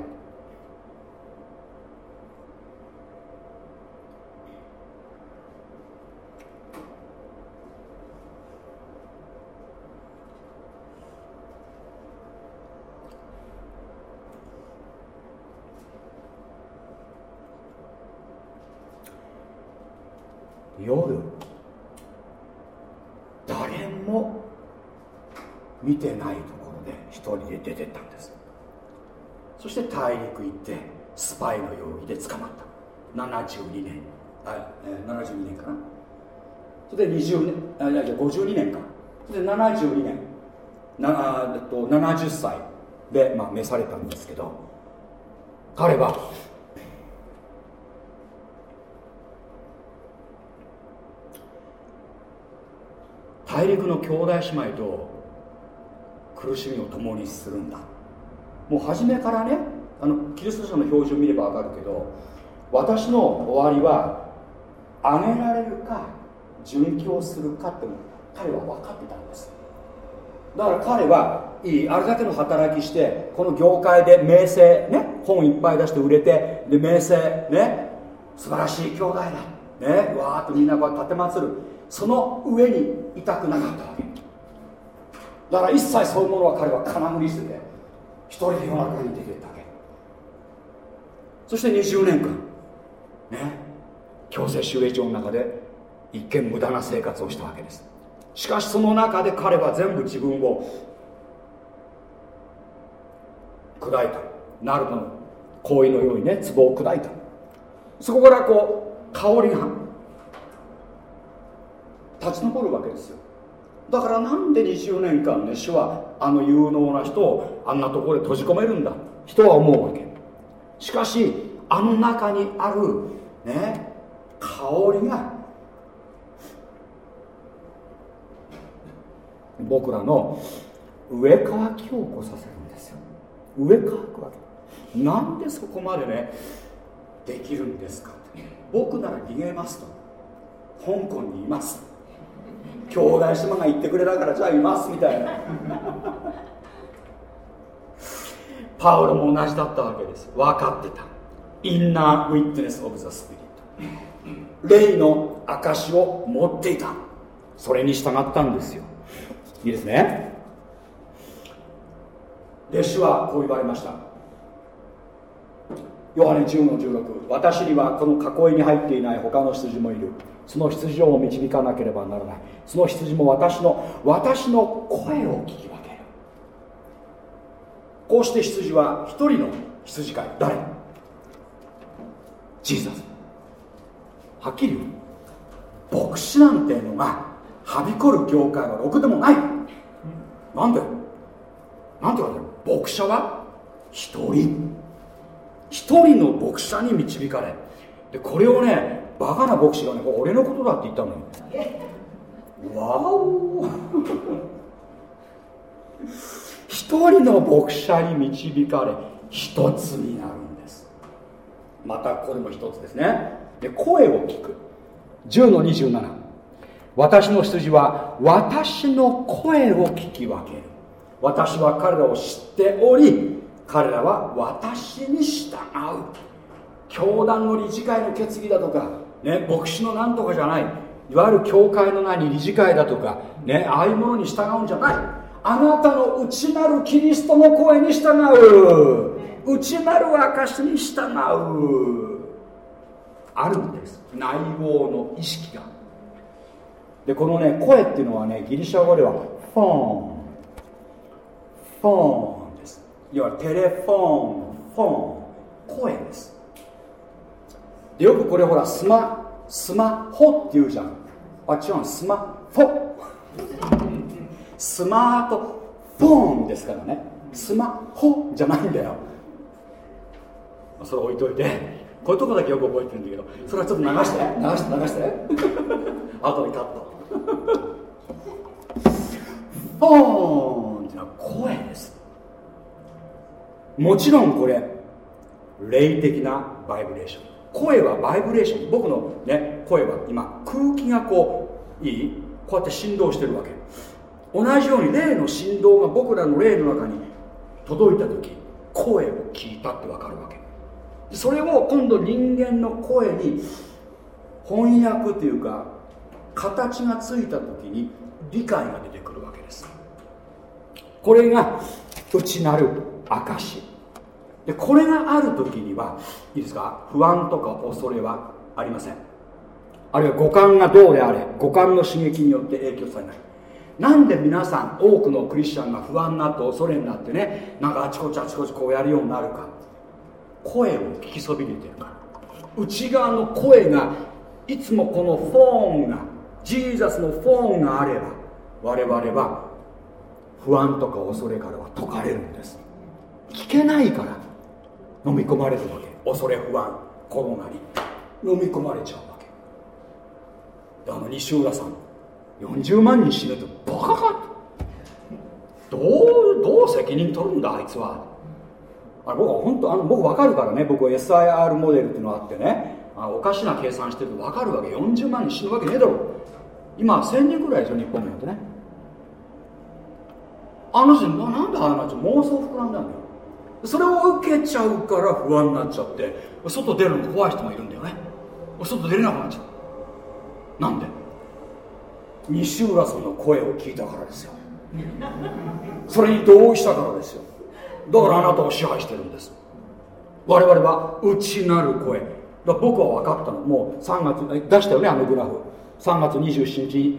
夜誰も見てないところで一人で出てったんです。そして大陸行ってスパイの容疑で捕まった。72年。あ、えー、72年かな。それで20年あいや52年か。それで72年。なあと70歳で、まあ、召されたんですけど彼は大陸の兄弟姉妹と苦しみを共にするんだ。もう初めからねあのキリスト者の表示を見れば分かるけど私の終わりはあげられるか殉教するかって彼は分かってたんです。だから彼はいいあれだけの働きしてこの業界で名声ね本いっぱい出して売れてで名声ね素晴らしい兄弟だ。ねわーっとみんなこう立てまつる。その上にいたくなかったわけ。だから一切そういうものは彼は金繰りしてて一人で世の中に出てったわけ。そして20年間ね強制収益所の中で一見無駄な生活をしたわけです。しかしその中で彼は全部自分を砕いた。ナルドの行為のようにね壺を砕いた。そこからこう香りが立ち上るわけですよ。だからなんで20年間ね主はあの有能な人をあんなところで閉じ込めるんだ？人は思うわけ。しかしあの中にあるね香りが僕らの上乾きを起こさせるんですよ。上乾くわけ。なんでそこまでねできるんですか僕なら逃げますと。香港にいます。兄弟姉妹が言ってくれたからじゃあいますみたいな。パウロも同じだったわけです。分かってた。インナーウィットネス・オブ・ザ・スピリット霊の証を持っていた。それに従ったんですよ。いいですね。弟子はこう言われました。ヨハネ10の16私にはこの囲いに入っていない他の羊もいる。その羊を導かなければならない。その羊も私の私の声を聞き分ける。こうして羊は一人の羊飼い誰？ジーザス。はっきり言う。牧師なんていうのがはびこる業界はろくでもない。なんで？なんて言われる？牧者は一人。一人の牧者に導かれ。でこれをねバカな牧師がね俺のことだって言ったのよ。わお。一人の牧者に導かれ一つになるんです。またこれも一つですね。で声を聞く。10の27私の羊は私の声を聞き分ける。私は彼らを知っており彼らは私に従う。教団の理事会の決議だとか、ね、牧師のなんとかじゃない。いわゆる教会の何理事会だとか、ね、ああいうものに従うんじゃない。あなたの内なるキリストの声に従う。内なる証に従う。あるんです。内容の意識が。でこのね声っていうのはねギリシャ語ではフォーンフォーンです。いわゆるテレフォンフォーン声です。よくこれほらスマスマホって言うじゃん。あ違うスマホスマートフォンですからね。スマホじゃないんだよ。それ置いといて。こういうとこだけよく覚えてるんだけど。それはちょっと流して。流して流して。後でカット。フォンってのは声です。もちろんこれ霊的なバイブレーション声はバイブレーション。僕のね声は今空気がこういい。こうやって振動してるわけ。同じように霊の振動が僕らの霊の中に届いた時声を聞いたって分かるわけ。それを今度人間の声に翻訳というか形がついた時に理解が出てくるわけです。これが内なる証。でこれがある時にはいいですか？不安とか恐れはありません。あるいは五感がどうであれ五感の刺激によって影響されない。なんで皆さん多くのクリスチャンが不安になって恐れになってねなんかあちこちあちこちこうやるようになるか。声を聞きそびれてるから。内側の声がいつもこのフォーンがジーザスのフォーンがあれば我々は不安とか恐れからは解かれるんです。聞けないから。飲み込まれるわけ。恐れ不安。転がり。飲み込まれちゃうわけ。あの西浦さん40万人死ぬとバカかどうどう責任取るんだあいつは。あ僕は本当あの僕分かるからね。僕は SIR モデルっていうのがあってね。あおかしな計算してると分かるわけ。40万人死ぬわけねえだろ。今1000人ぐらいですよ日本なんてね。あの人なんでああな妄想膨らんだんだよ。それを受けちゃうから不安になっちゃって外出るの怖い人がいるんだよね。外出れなくなっちゃう。なんで？西浦さんの声を聞いたからですよ。それに同意したからですよ。だからあなたを支配してるんです。我々は内なる声。だ僕は分かったの。もう3月出したよねあのグラフ。3月27日。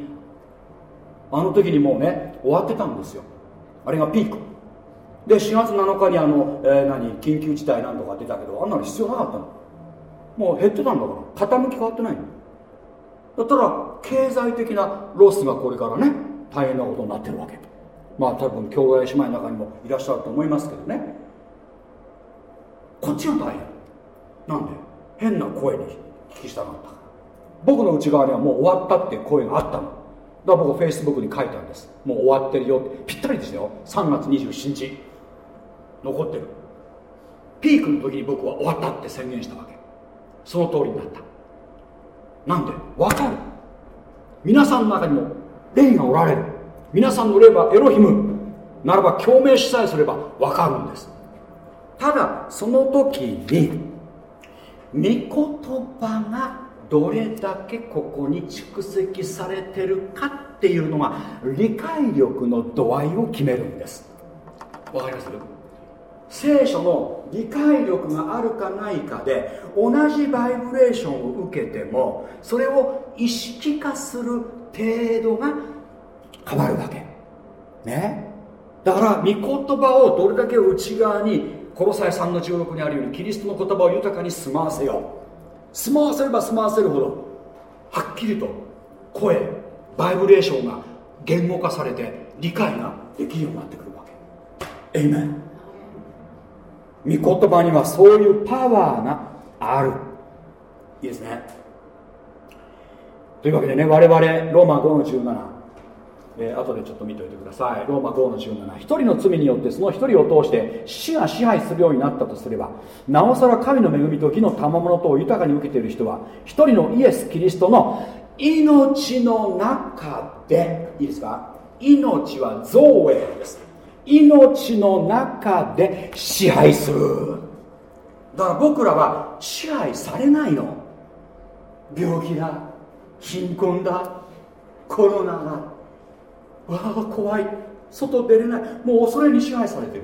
あの時にもうね終わってたんですよ。あれがピーク。で4月7日にあの、えー、何緊急事態なんとか出たけどあんなの必要なかったの。もう減ってたんだから。傾き変わってないの。だったら経済的なロスがこれからね大変なことになってるわけ。まあ多分兄弟姉妹の中にもいらっしゃると思いますけどね。こっちが大変。なんで？変な声に聞きしたかったから。僕の内側にはもう終わったって声があったの。だから僕フェイスブックに書いたんです。もう終わってるよって。ぴったりですよ。3月27日。残ってる。ピークの時に僕は終わったって宣言したわけ。その通りになった。なんで？分かる。皆さんの中にも霊がおられる。皆さんの霊はエロヒム。ならば共鳴しさえすれば分かるんです。ただその時に御言葉がどれだけここに蓄積されてるかっていうのが理解力の度合いを決めるんです。わかります？聖書の理解力があるかないかで同じバイブレーションを受けてもそれを意識化する程度が変わるわけ。ね？だから御言葉をどれだけ内側にコロサイ3の16にあるようにキリストの言葉を豊かに住まわせよう。住まわせれば住まわせるほどはっきりと声バイブレーションが言語化されて理解ができるようになってくるわけ。エイメン言葉にはそういうパワーがある。いいですね。というわけでね我々ローマ5の17えー、後でちょっと見ておいてください。ローマ5の17一人の罪によってその一人を通して死が支配するようになったとすればなおさら神の恵みと義の賜物とを豊かに受けている人は一人のイエス・キリストの命の中でいいですか？命は造営です。命の中で支配する。だから僕らは支配されないの。病気だ貧困だコロナだ。わあ怖い。外出れない。もう恐れに支配されてる。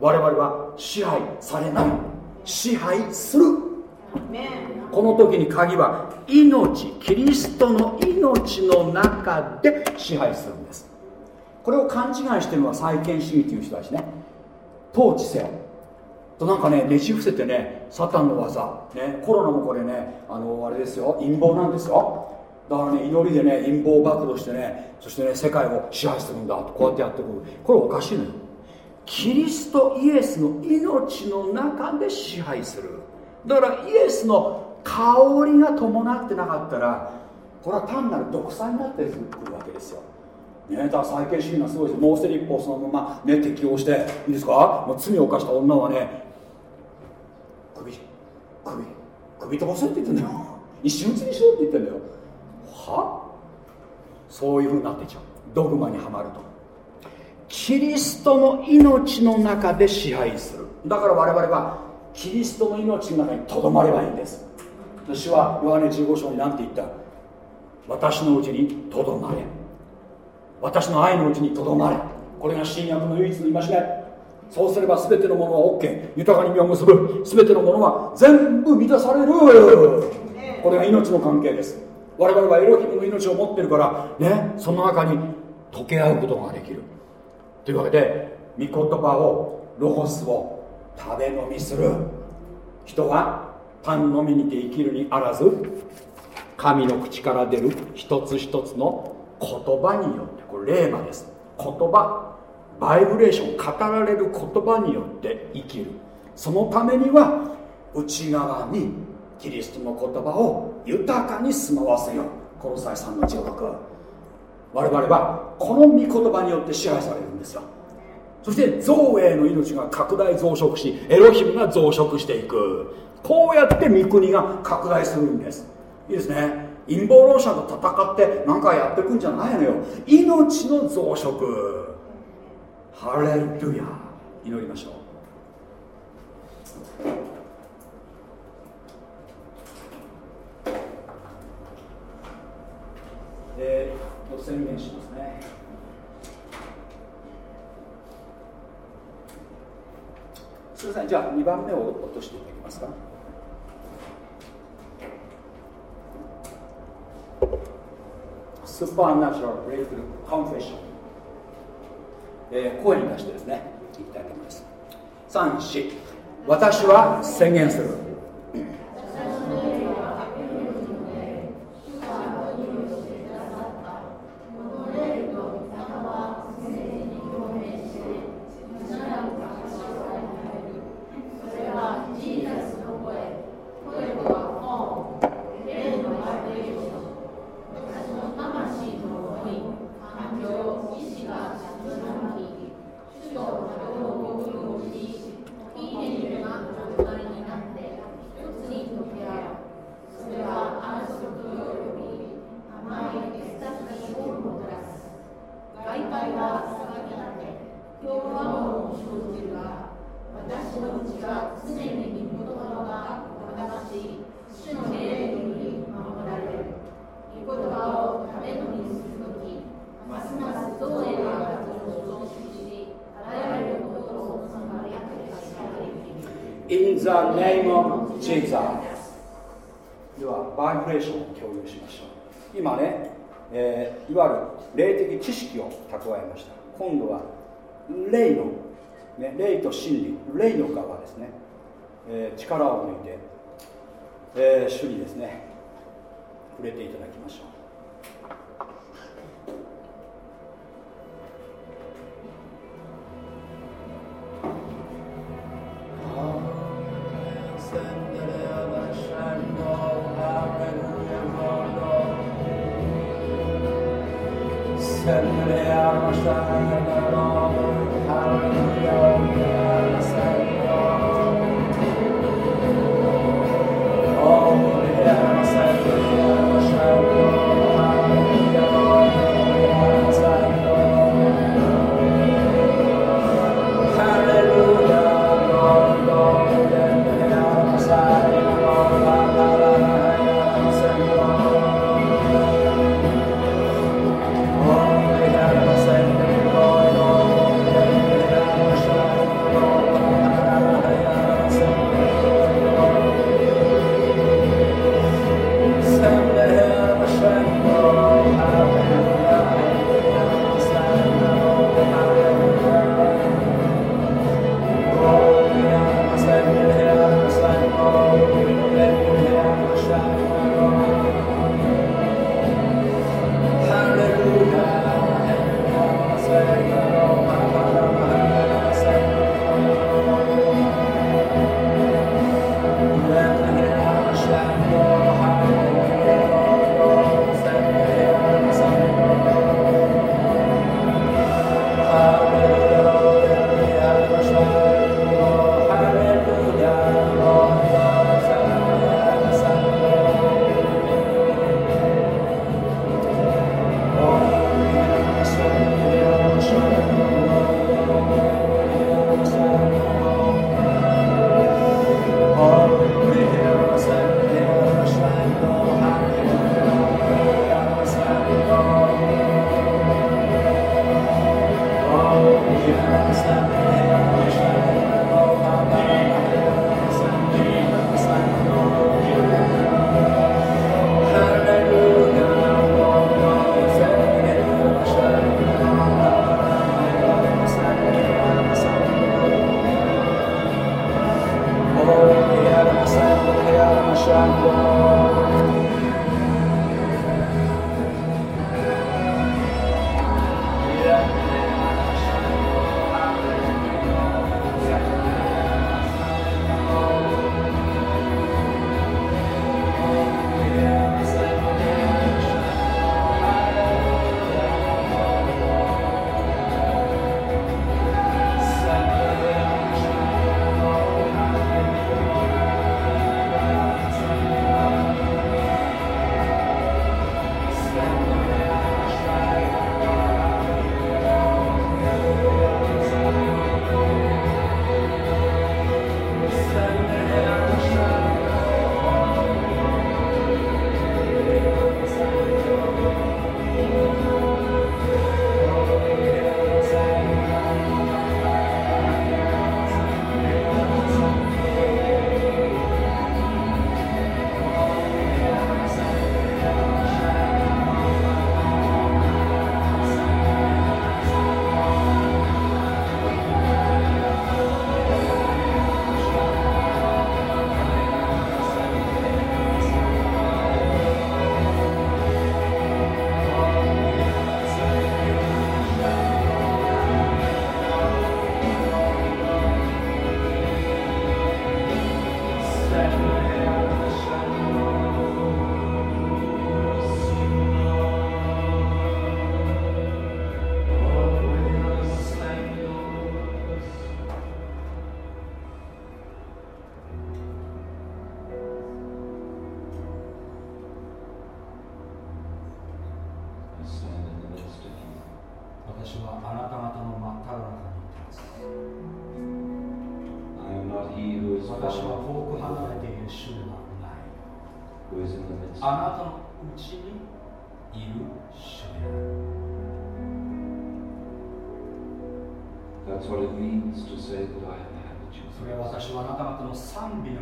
我々は支配されない。支配する。この時に鍵は命キリストの命の中で支配するんです。これを勘違いしてるのは再建主義という人たちね。統治せよ。となんかねねじ伏せてねサタンの技、ね、コロナもこれねあのあれですよ。陰謀なんですよ。だからね祈りでね陰謀暴露してねそしてね世界を支配するんだと。こうやってやってくる。これおかしいのよ。キリストイエスの命の中で支配する。だからイエスの香りが伴ってなかったらこれは単なる独裁になってくるわけですよ。ね、だから再建主義がすごいですモーセ立法そのまま、ね、適用していいですか？もう罪を犯した女はね首首首飛ばせって言ってんだよ。一瞬にしろって言ってんだよ。は？そういうふうになっていっちゃう。ドグマにはまると。キリストの命の中で支配する。だから我々はキリストの命の中にとどまればいいんです。私はヨハネ15章に何て言った？私のうちにとどまれ。私の愛のうちにとどまれ。これが新約の唯一の戒め。そうすれば全てのものは OK 豊かに実を結ぶ。全てのものは全部満たされる。これが命の関係です。我々はエロヒムの命を持ってるからねその中に溶け合うことができる。というわけで御言葉をロゴスを食べ飲みする。人はパンのみにて生きるにあらず神の口から出る一つ一つの言葉によってこれ霊魔です。言葉バイブレーション語られる言葉によって生きる。そのためには内側にキリストの言葉を豊かに住まわせよう。この際3の16我々はこの御言葉によって支配されるんですよ。そして造営の命が拡大増殖しエロヒムが増殖していく。こうやって御国が拡大するんです。いいですね。陰謀論者と戦って何かやっていくんじゃないのよ。命の増殖。ハレルヤ。祈りましょう。えー、と宣言しますね。すみませんじゃあ2番目を落としていただけますか？スーパーナチュラルブレイクルカンフェッション、えー、声に出してですね言いたいと思います。34私は宣言する。今度は霊の、ね、霊と真理霊の側ですね、えー、力を抜いて、えー、主にですね触れていただきましょう。Hallelujah.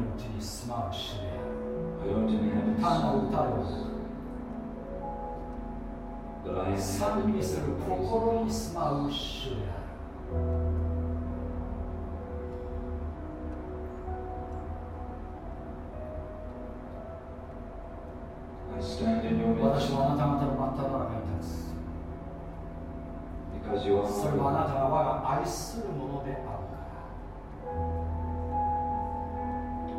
のうちに住まう主である I don't inhabit 単なる歌ではなく賛美する心に住まう主である私はあなた方の真っ只中に立つそれはあなたが我が愛するものであるから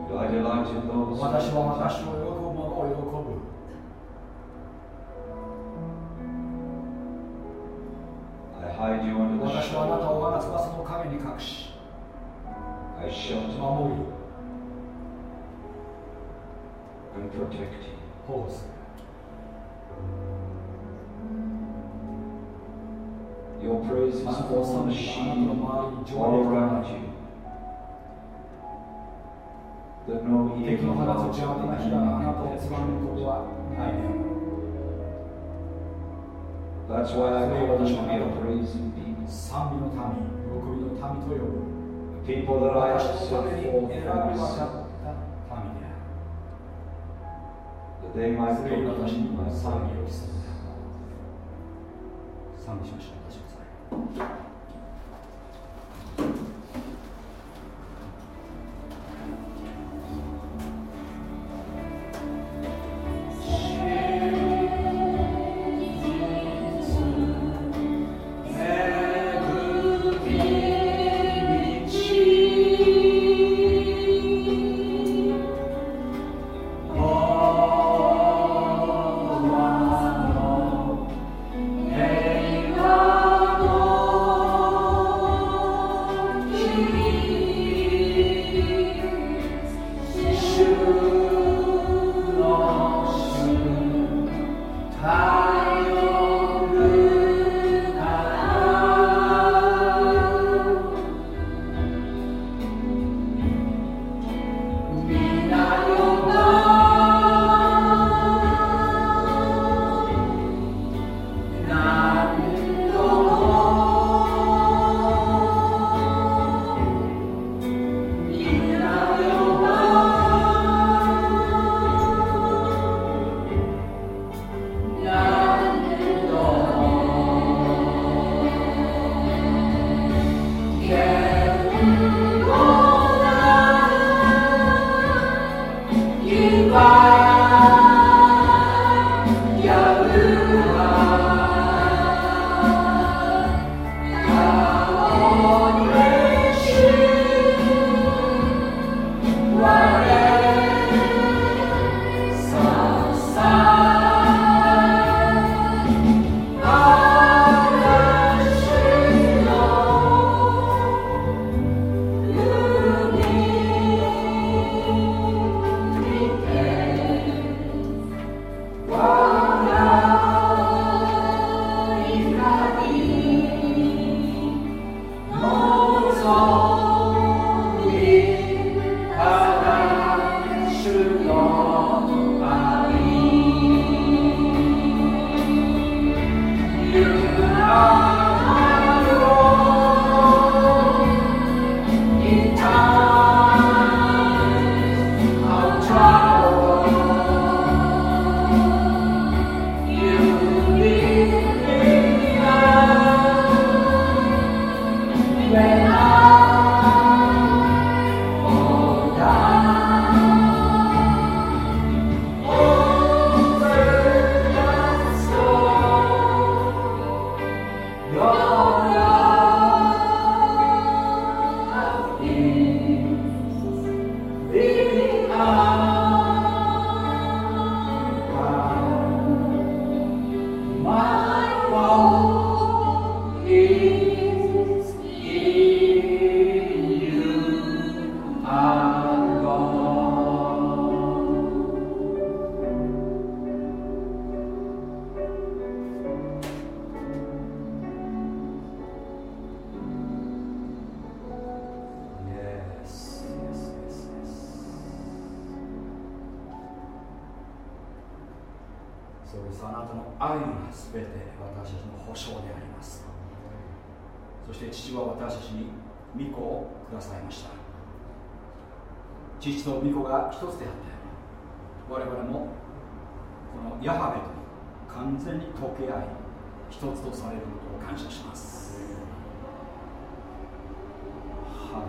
私は私を喜ぶものを喜ぶ私はあなたを我が翼の影に隠し守り保護するあなたを賛美あなたの周りに上陸敵の放つ邪悪な火があなたをつまむ penetrate. ことはないである That's why I call you to be a praising people. 賛美の民、喜びの民と呼ぶ A people that I have set forth for myself, that they might それに私 proclaim に my 賛美 praise. を期する賛美しましょう私くださいそして父は私たちに御子をくださいました。父と御子が一つであって我々もこのヤハベと完全に溶け合い一つとされることを感謝します。ハ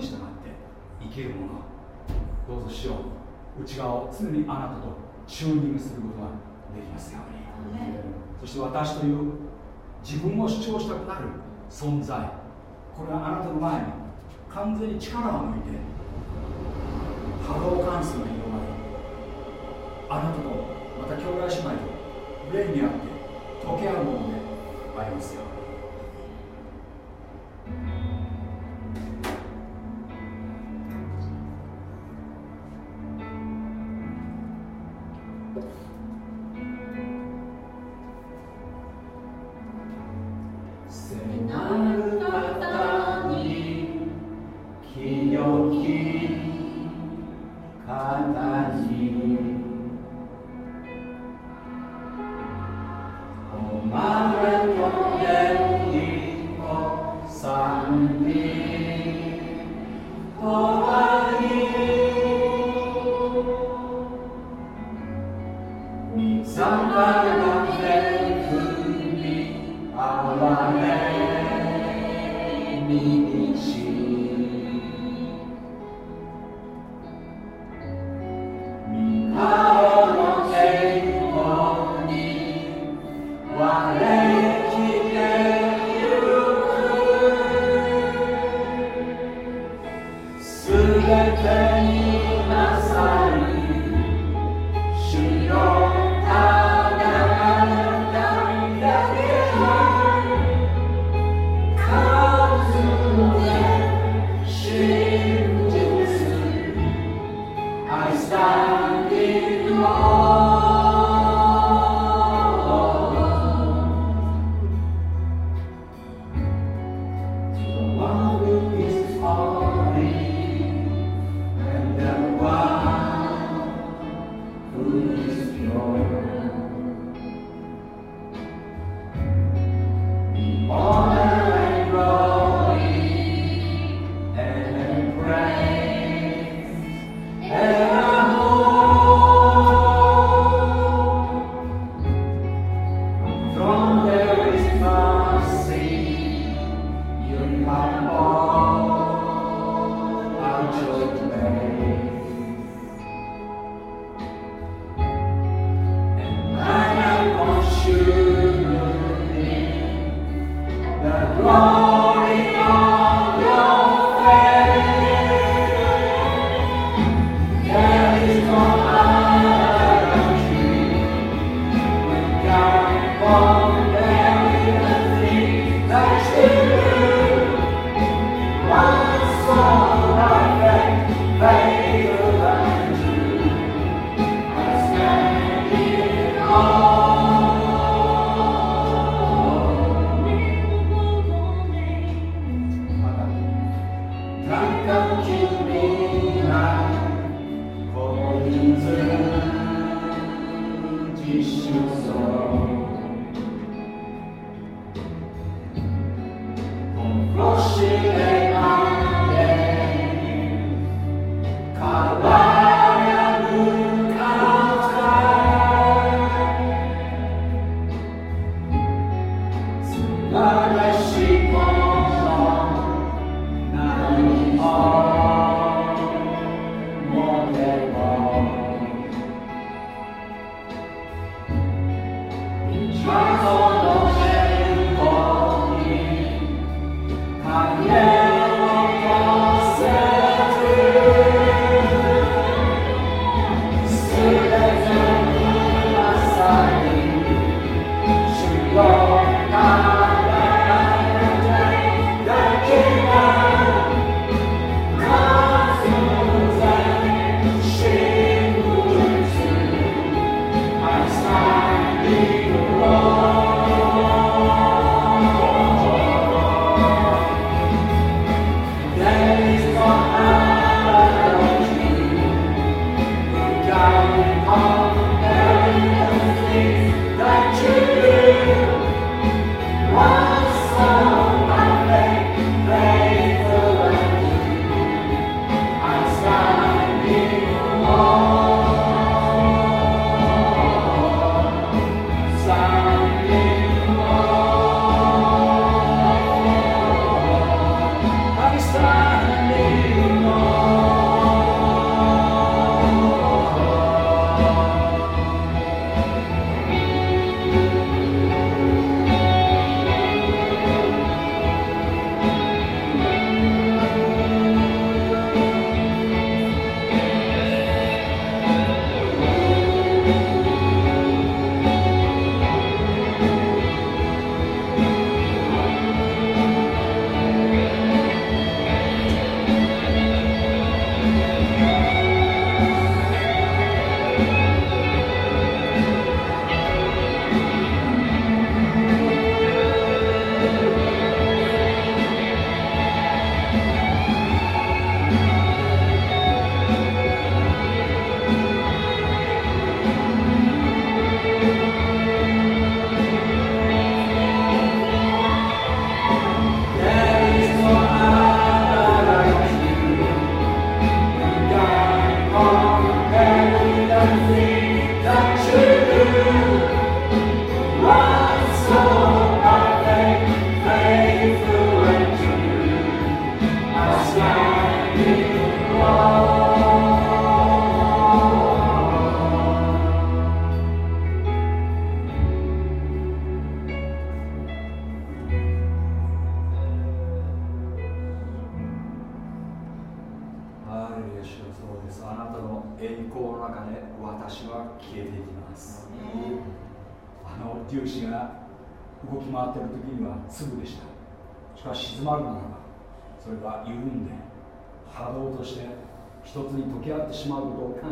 に従って生きるものどうぞしよう。内側を常にあなたとチューニングすることができますように。そして私という自分を主張したくなる存在。これはあなたの前に完全に力を抜いて波動関数が広がりあなたとまた兄弟姉妹と霊にあって溶け合うものでありますよ tarde.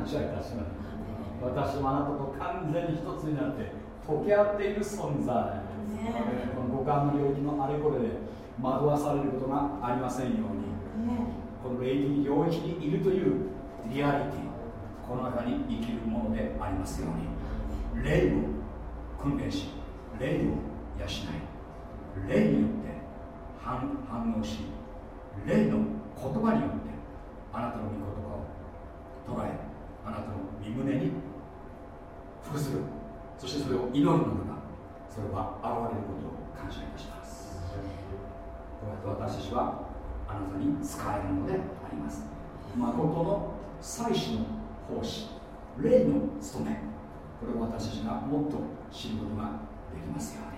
謝いたします。私はあなたと完全に一つになって溶け合っている存在、この五感の領域のあれこれで惑わされることがありませんように、この霊的領域にいるというリアリティこの中に生きるものでありますように。霊を訓練し霊を養い霊によって反応し霊の言葉によってあなたの御言葉を捉えあなたの身胸に服する。そしてそれを祈るのならそれは現れることを感謝いたします。こうやって私たちはあなたに使えるのであります。誠の祭祀の奉仕霊の務め。これを私たちがもっと知ることができますように。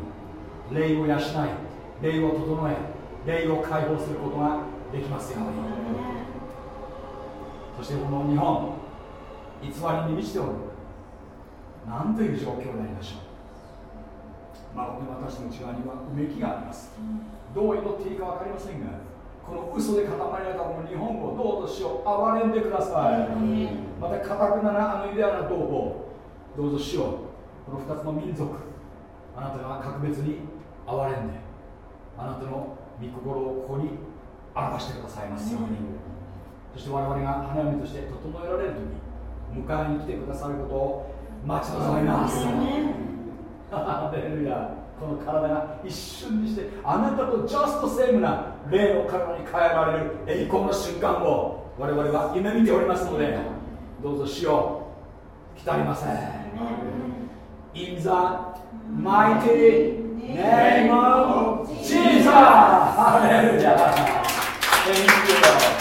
霊を養い霊を整え霊を解放することができますように。そしてこの日本偽りに満ちておるなんという状況でありましょう。まことに私の内側にはうめきがあります。どう祈っていいか分かりませんがこの嘘で固まりられたこの日本をどうぞしよう憐れんでください、またかたくななあのイデアな同胞どうぞしよう。この2つの民族あなたが格別に憐れんであなたの御心をここに表してくださいますように、そして我々が花嫁として整えられる時迎えに来てくださることを待ち望みます、ハレルヤこの体が一瞬にしてあなたとジャストセームな霊の体に変えられる栄光の瞬間を我々は夢見ておりますのでどうぞ死を来たりません In the mighty name of Jesus! Hallelujah! Thank you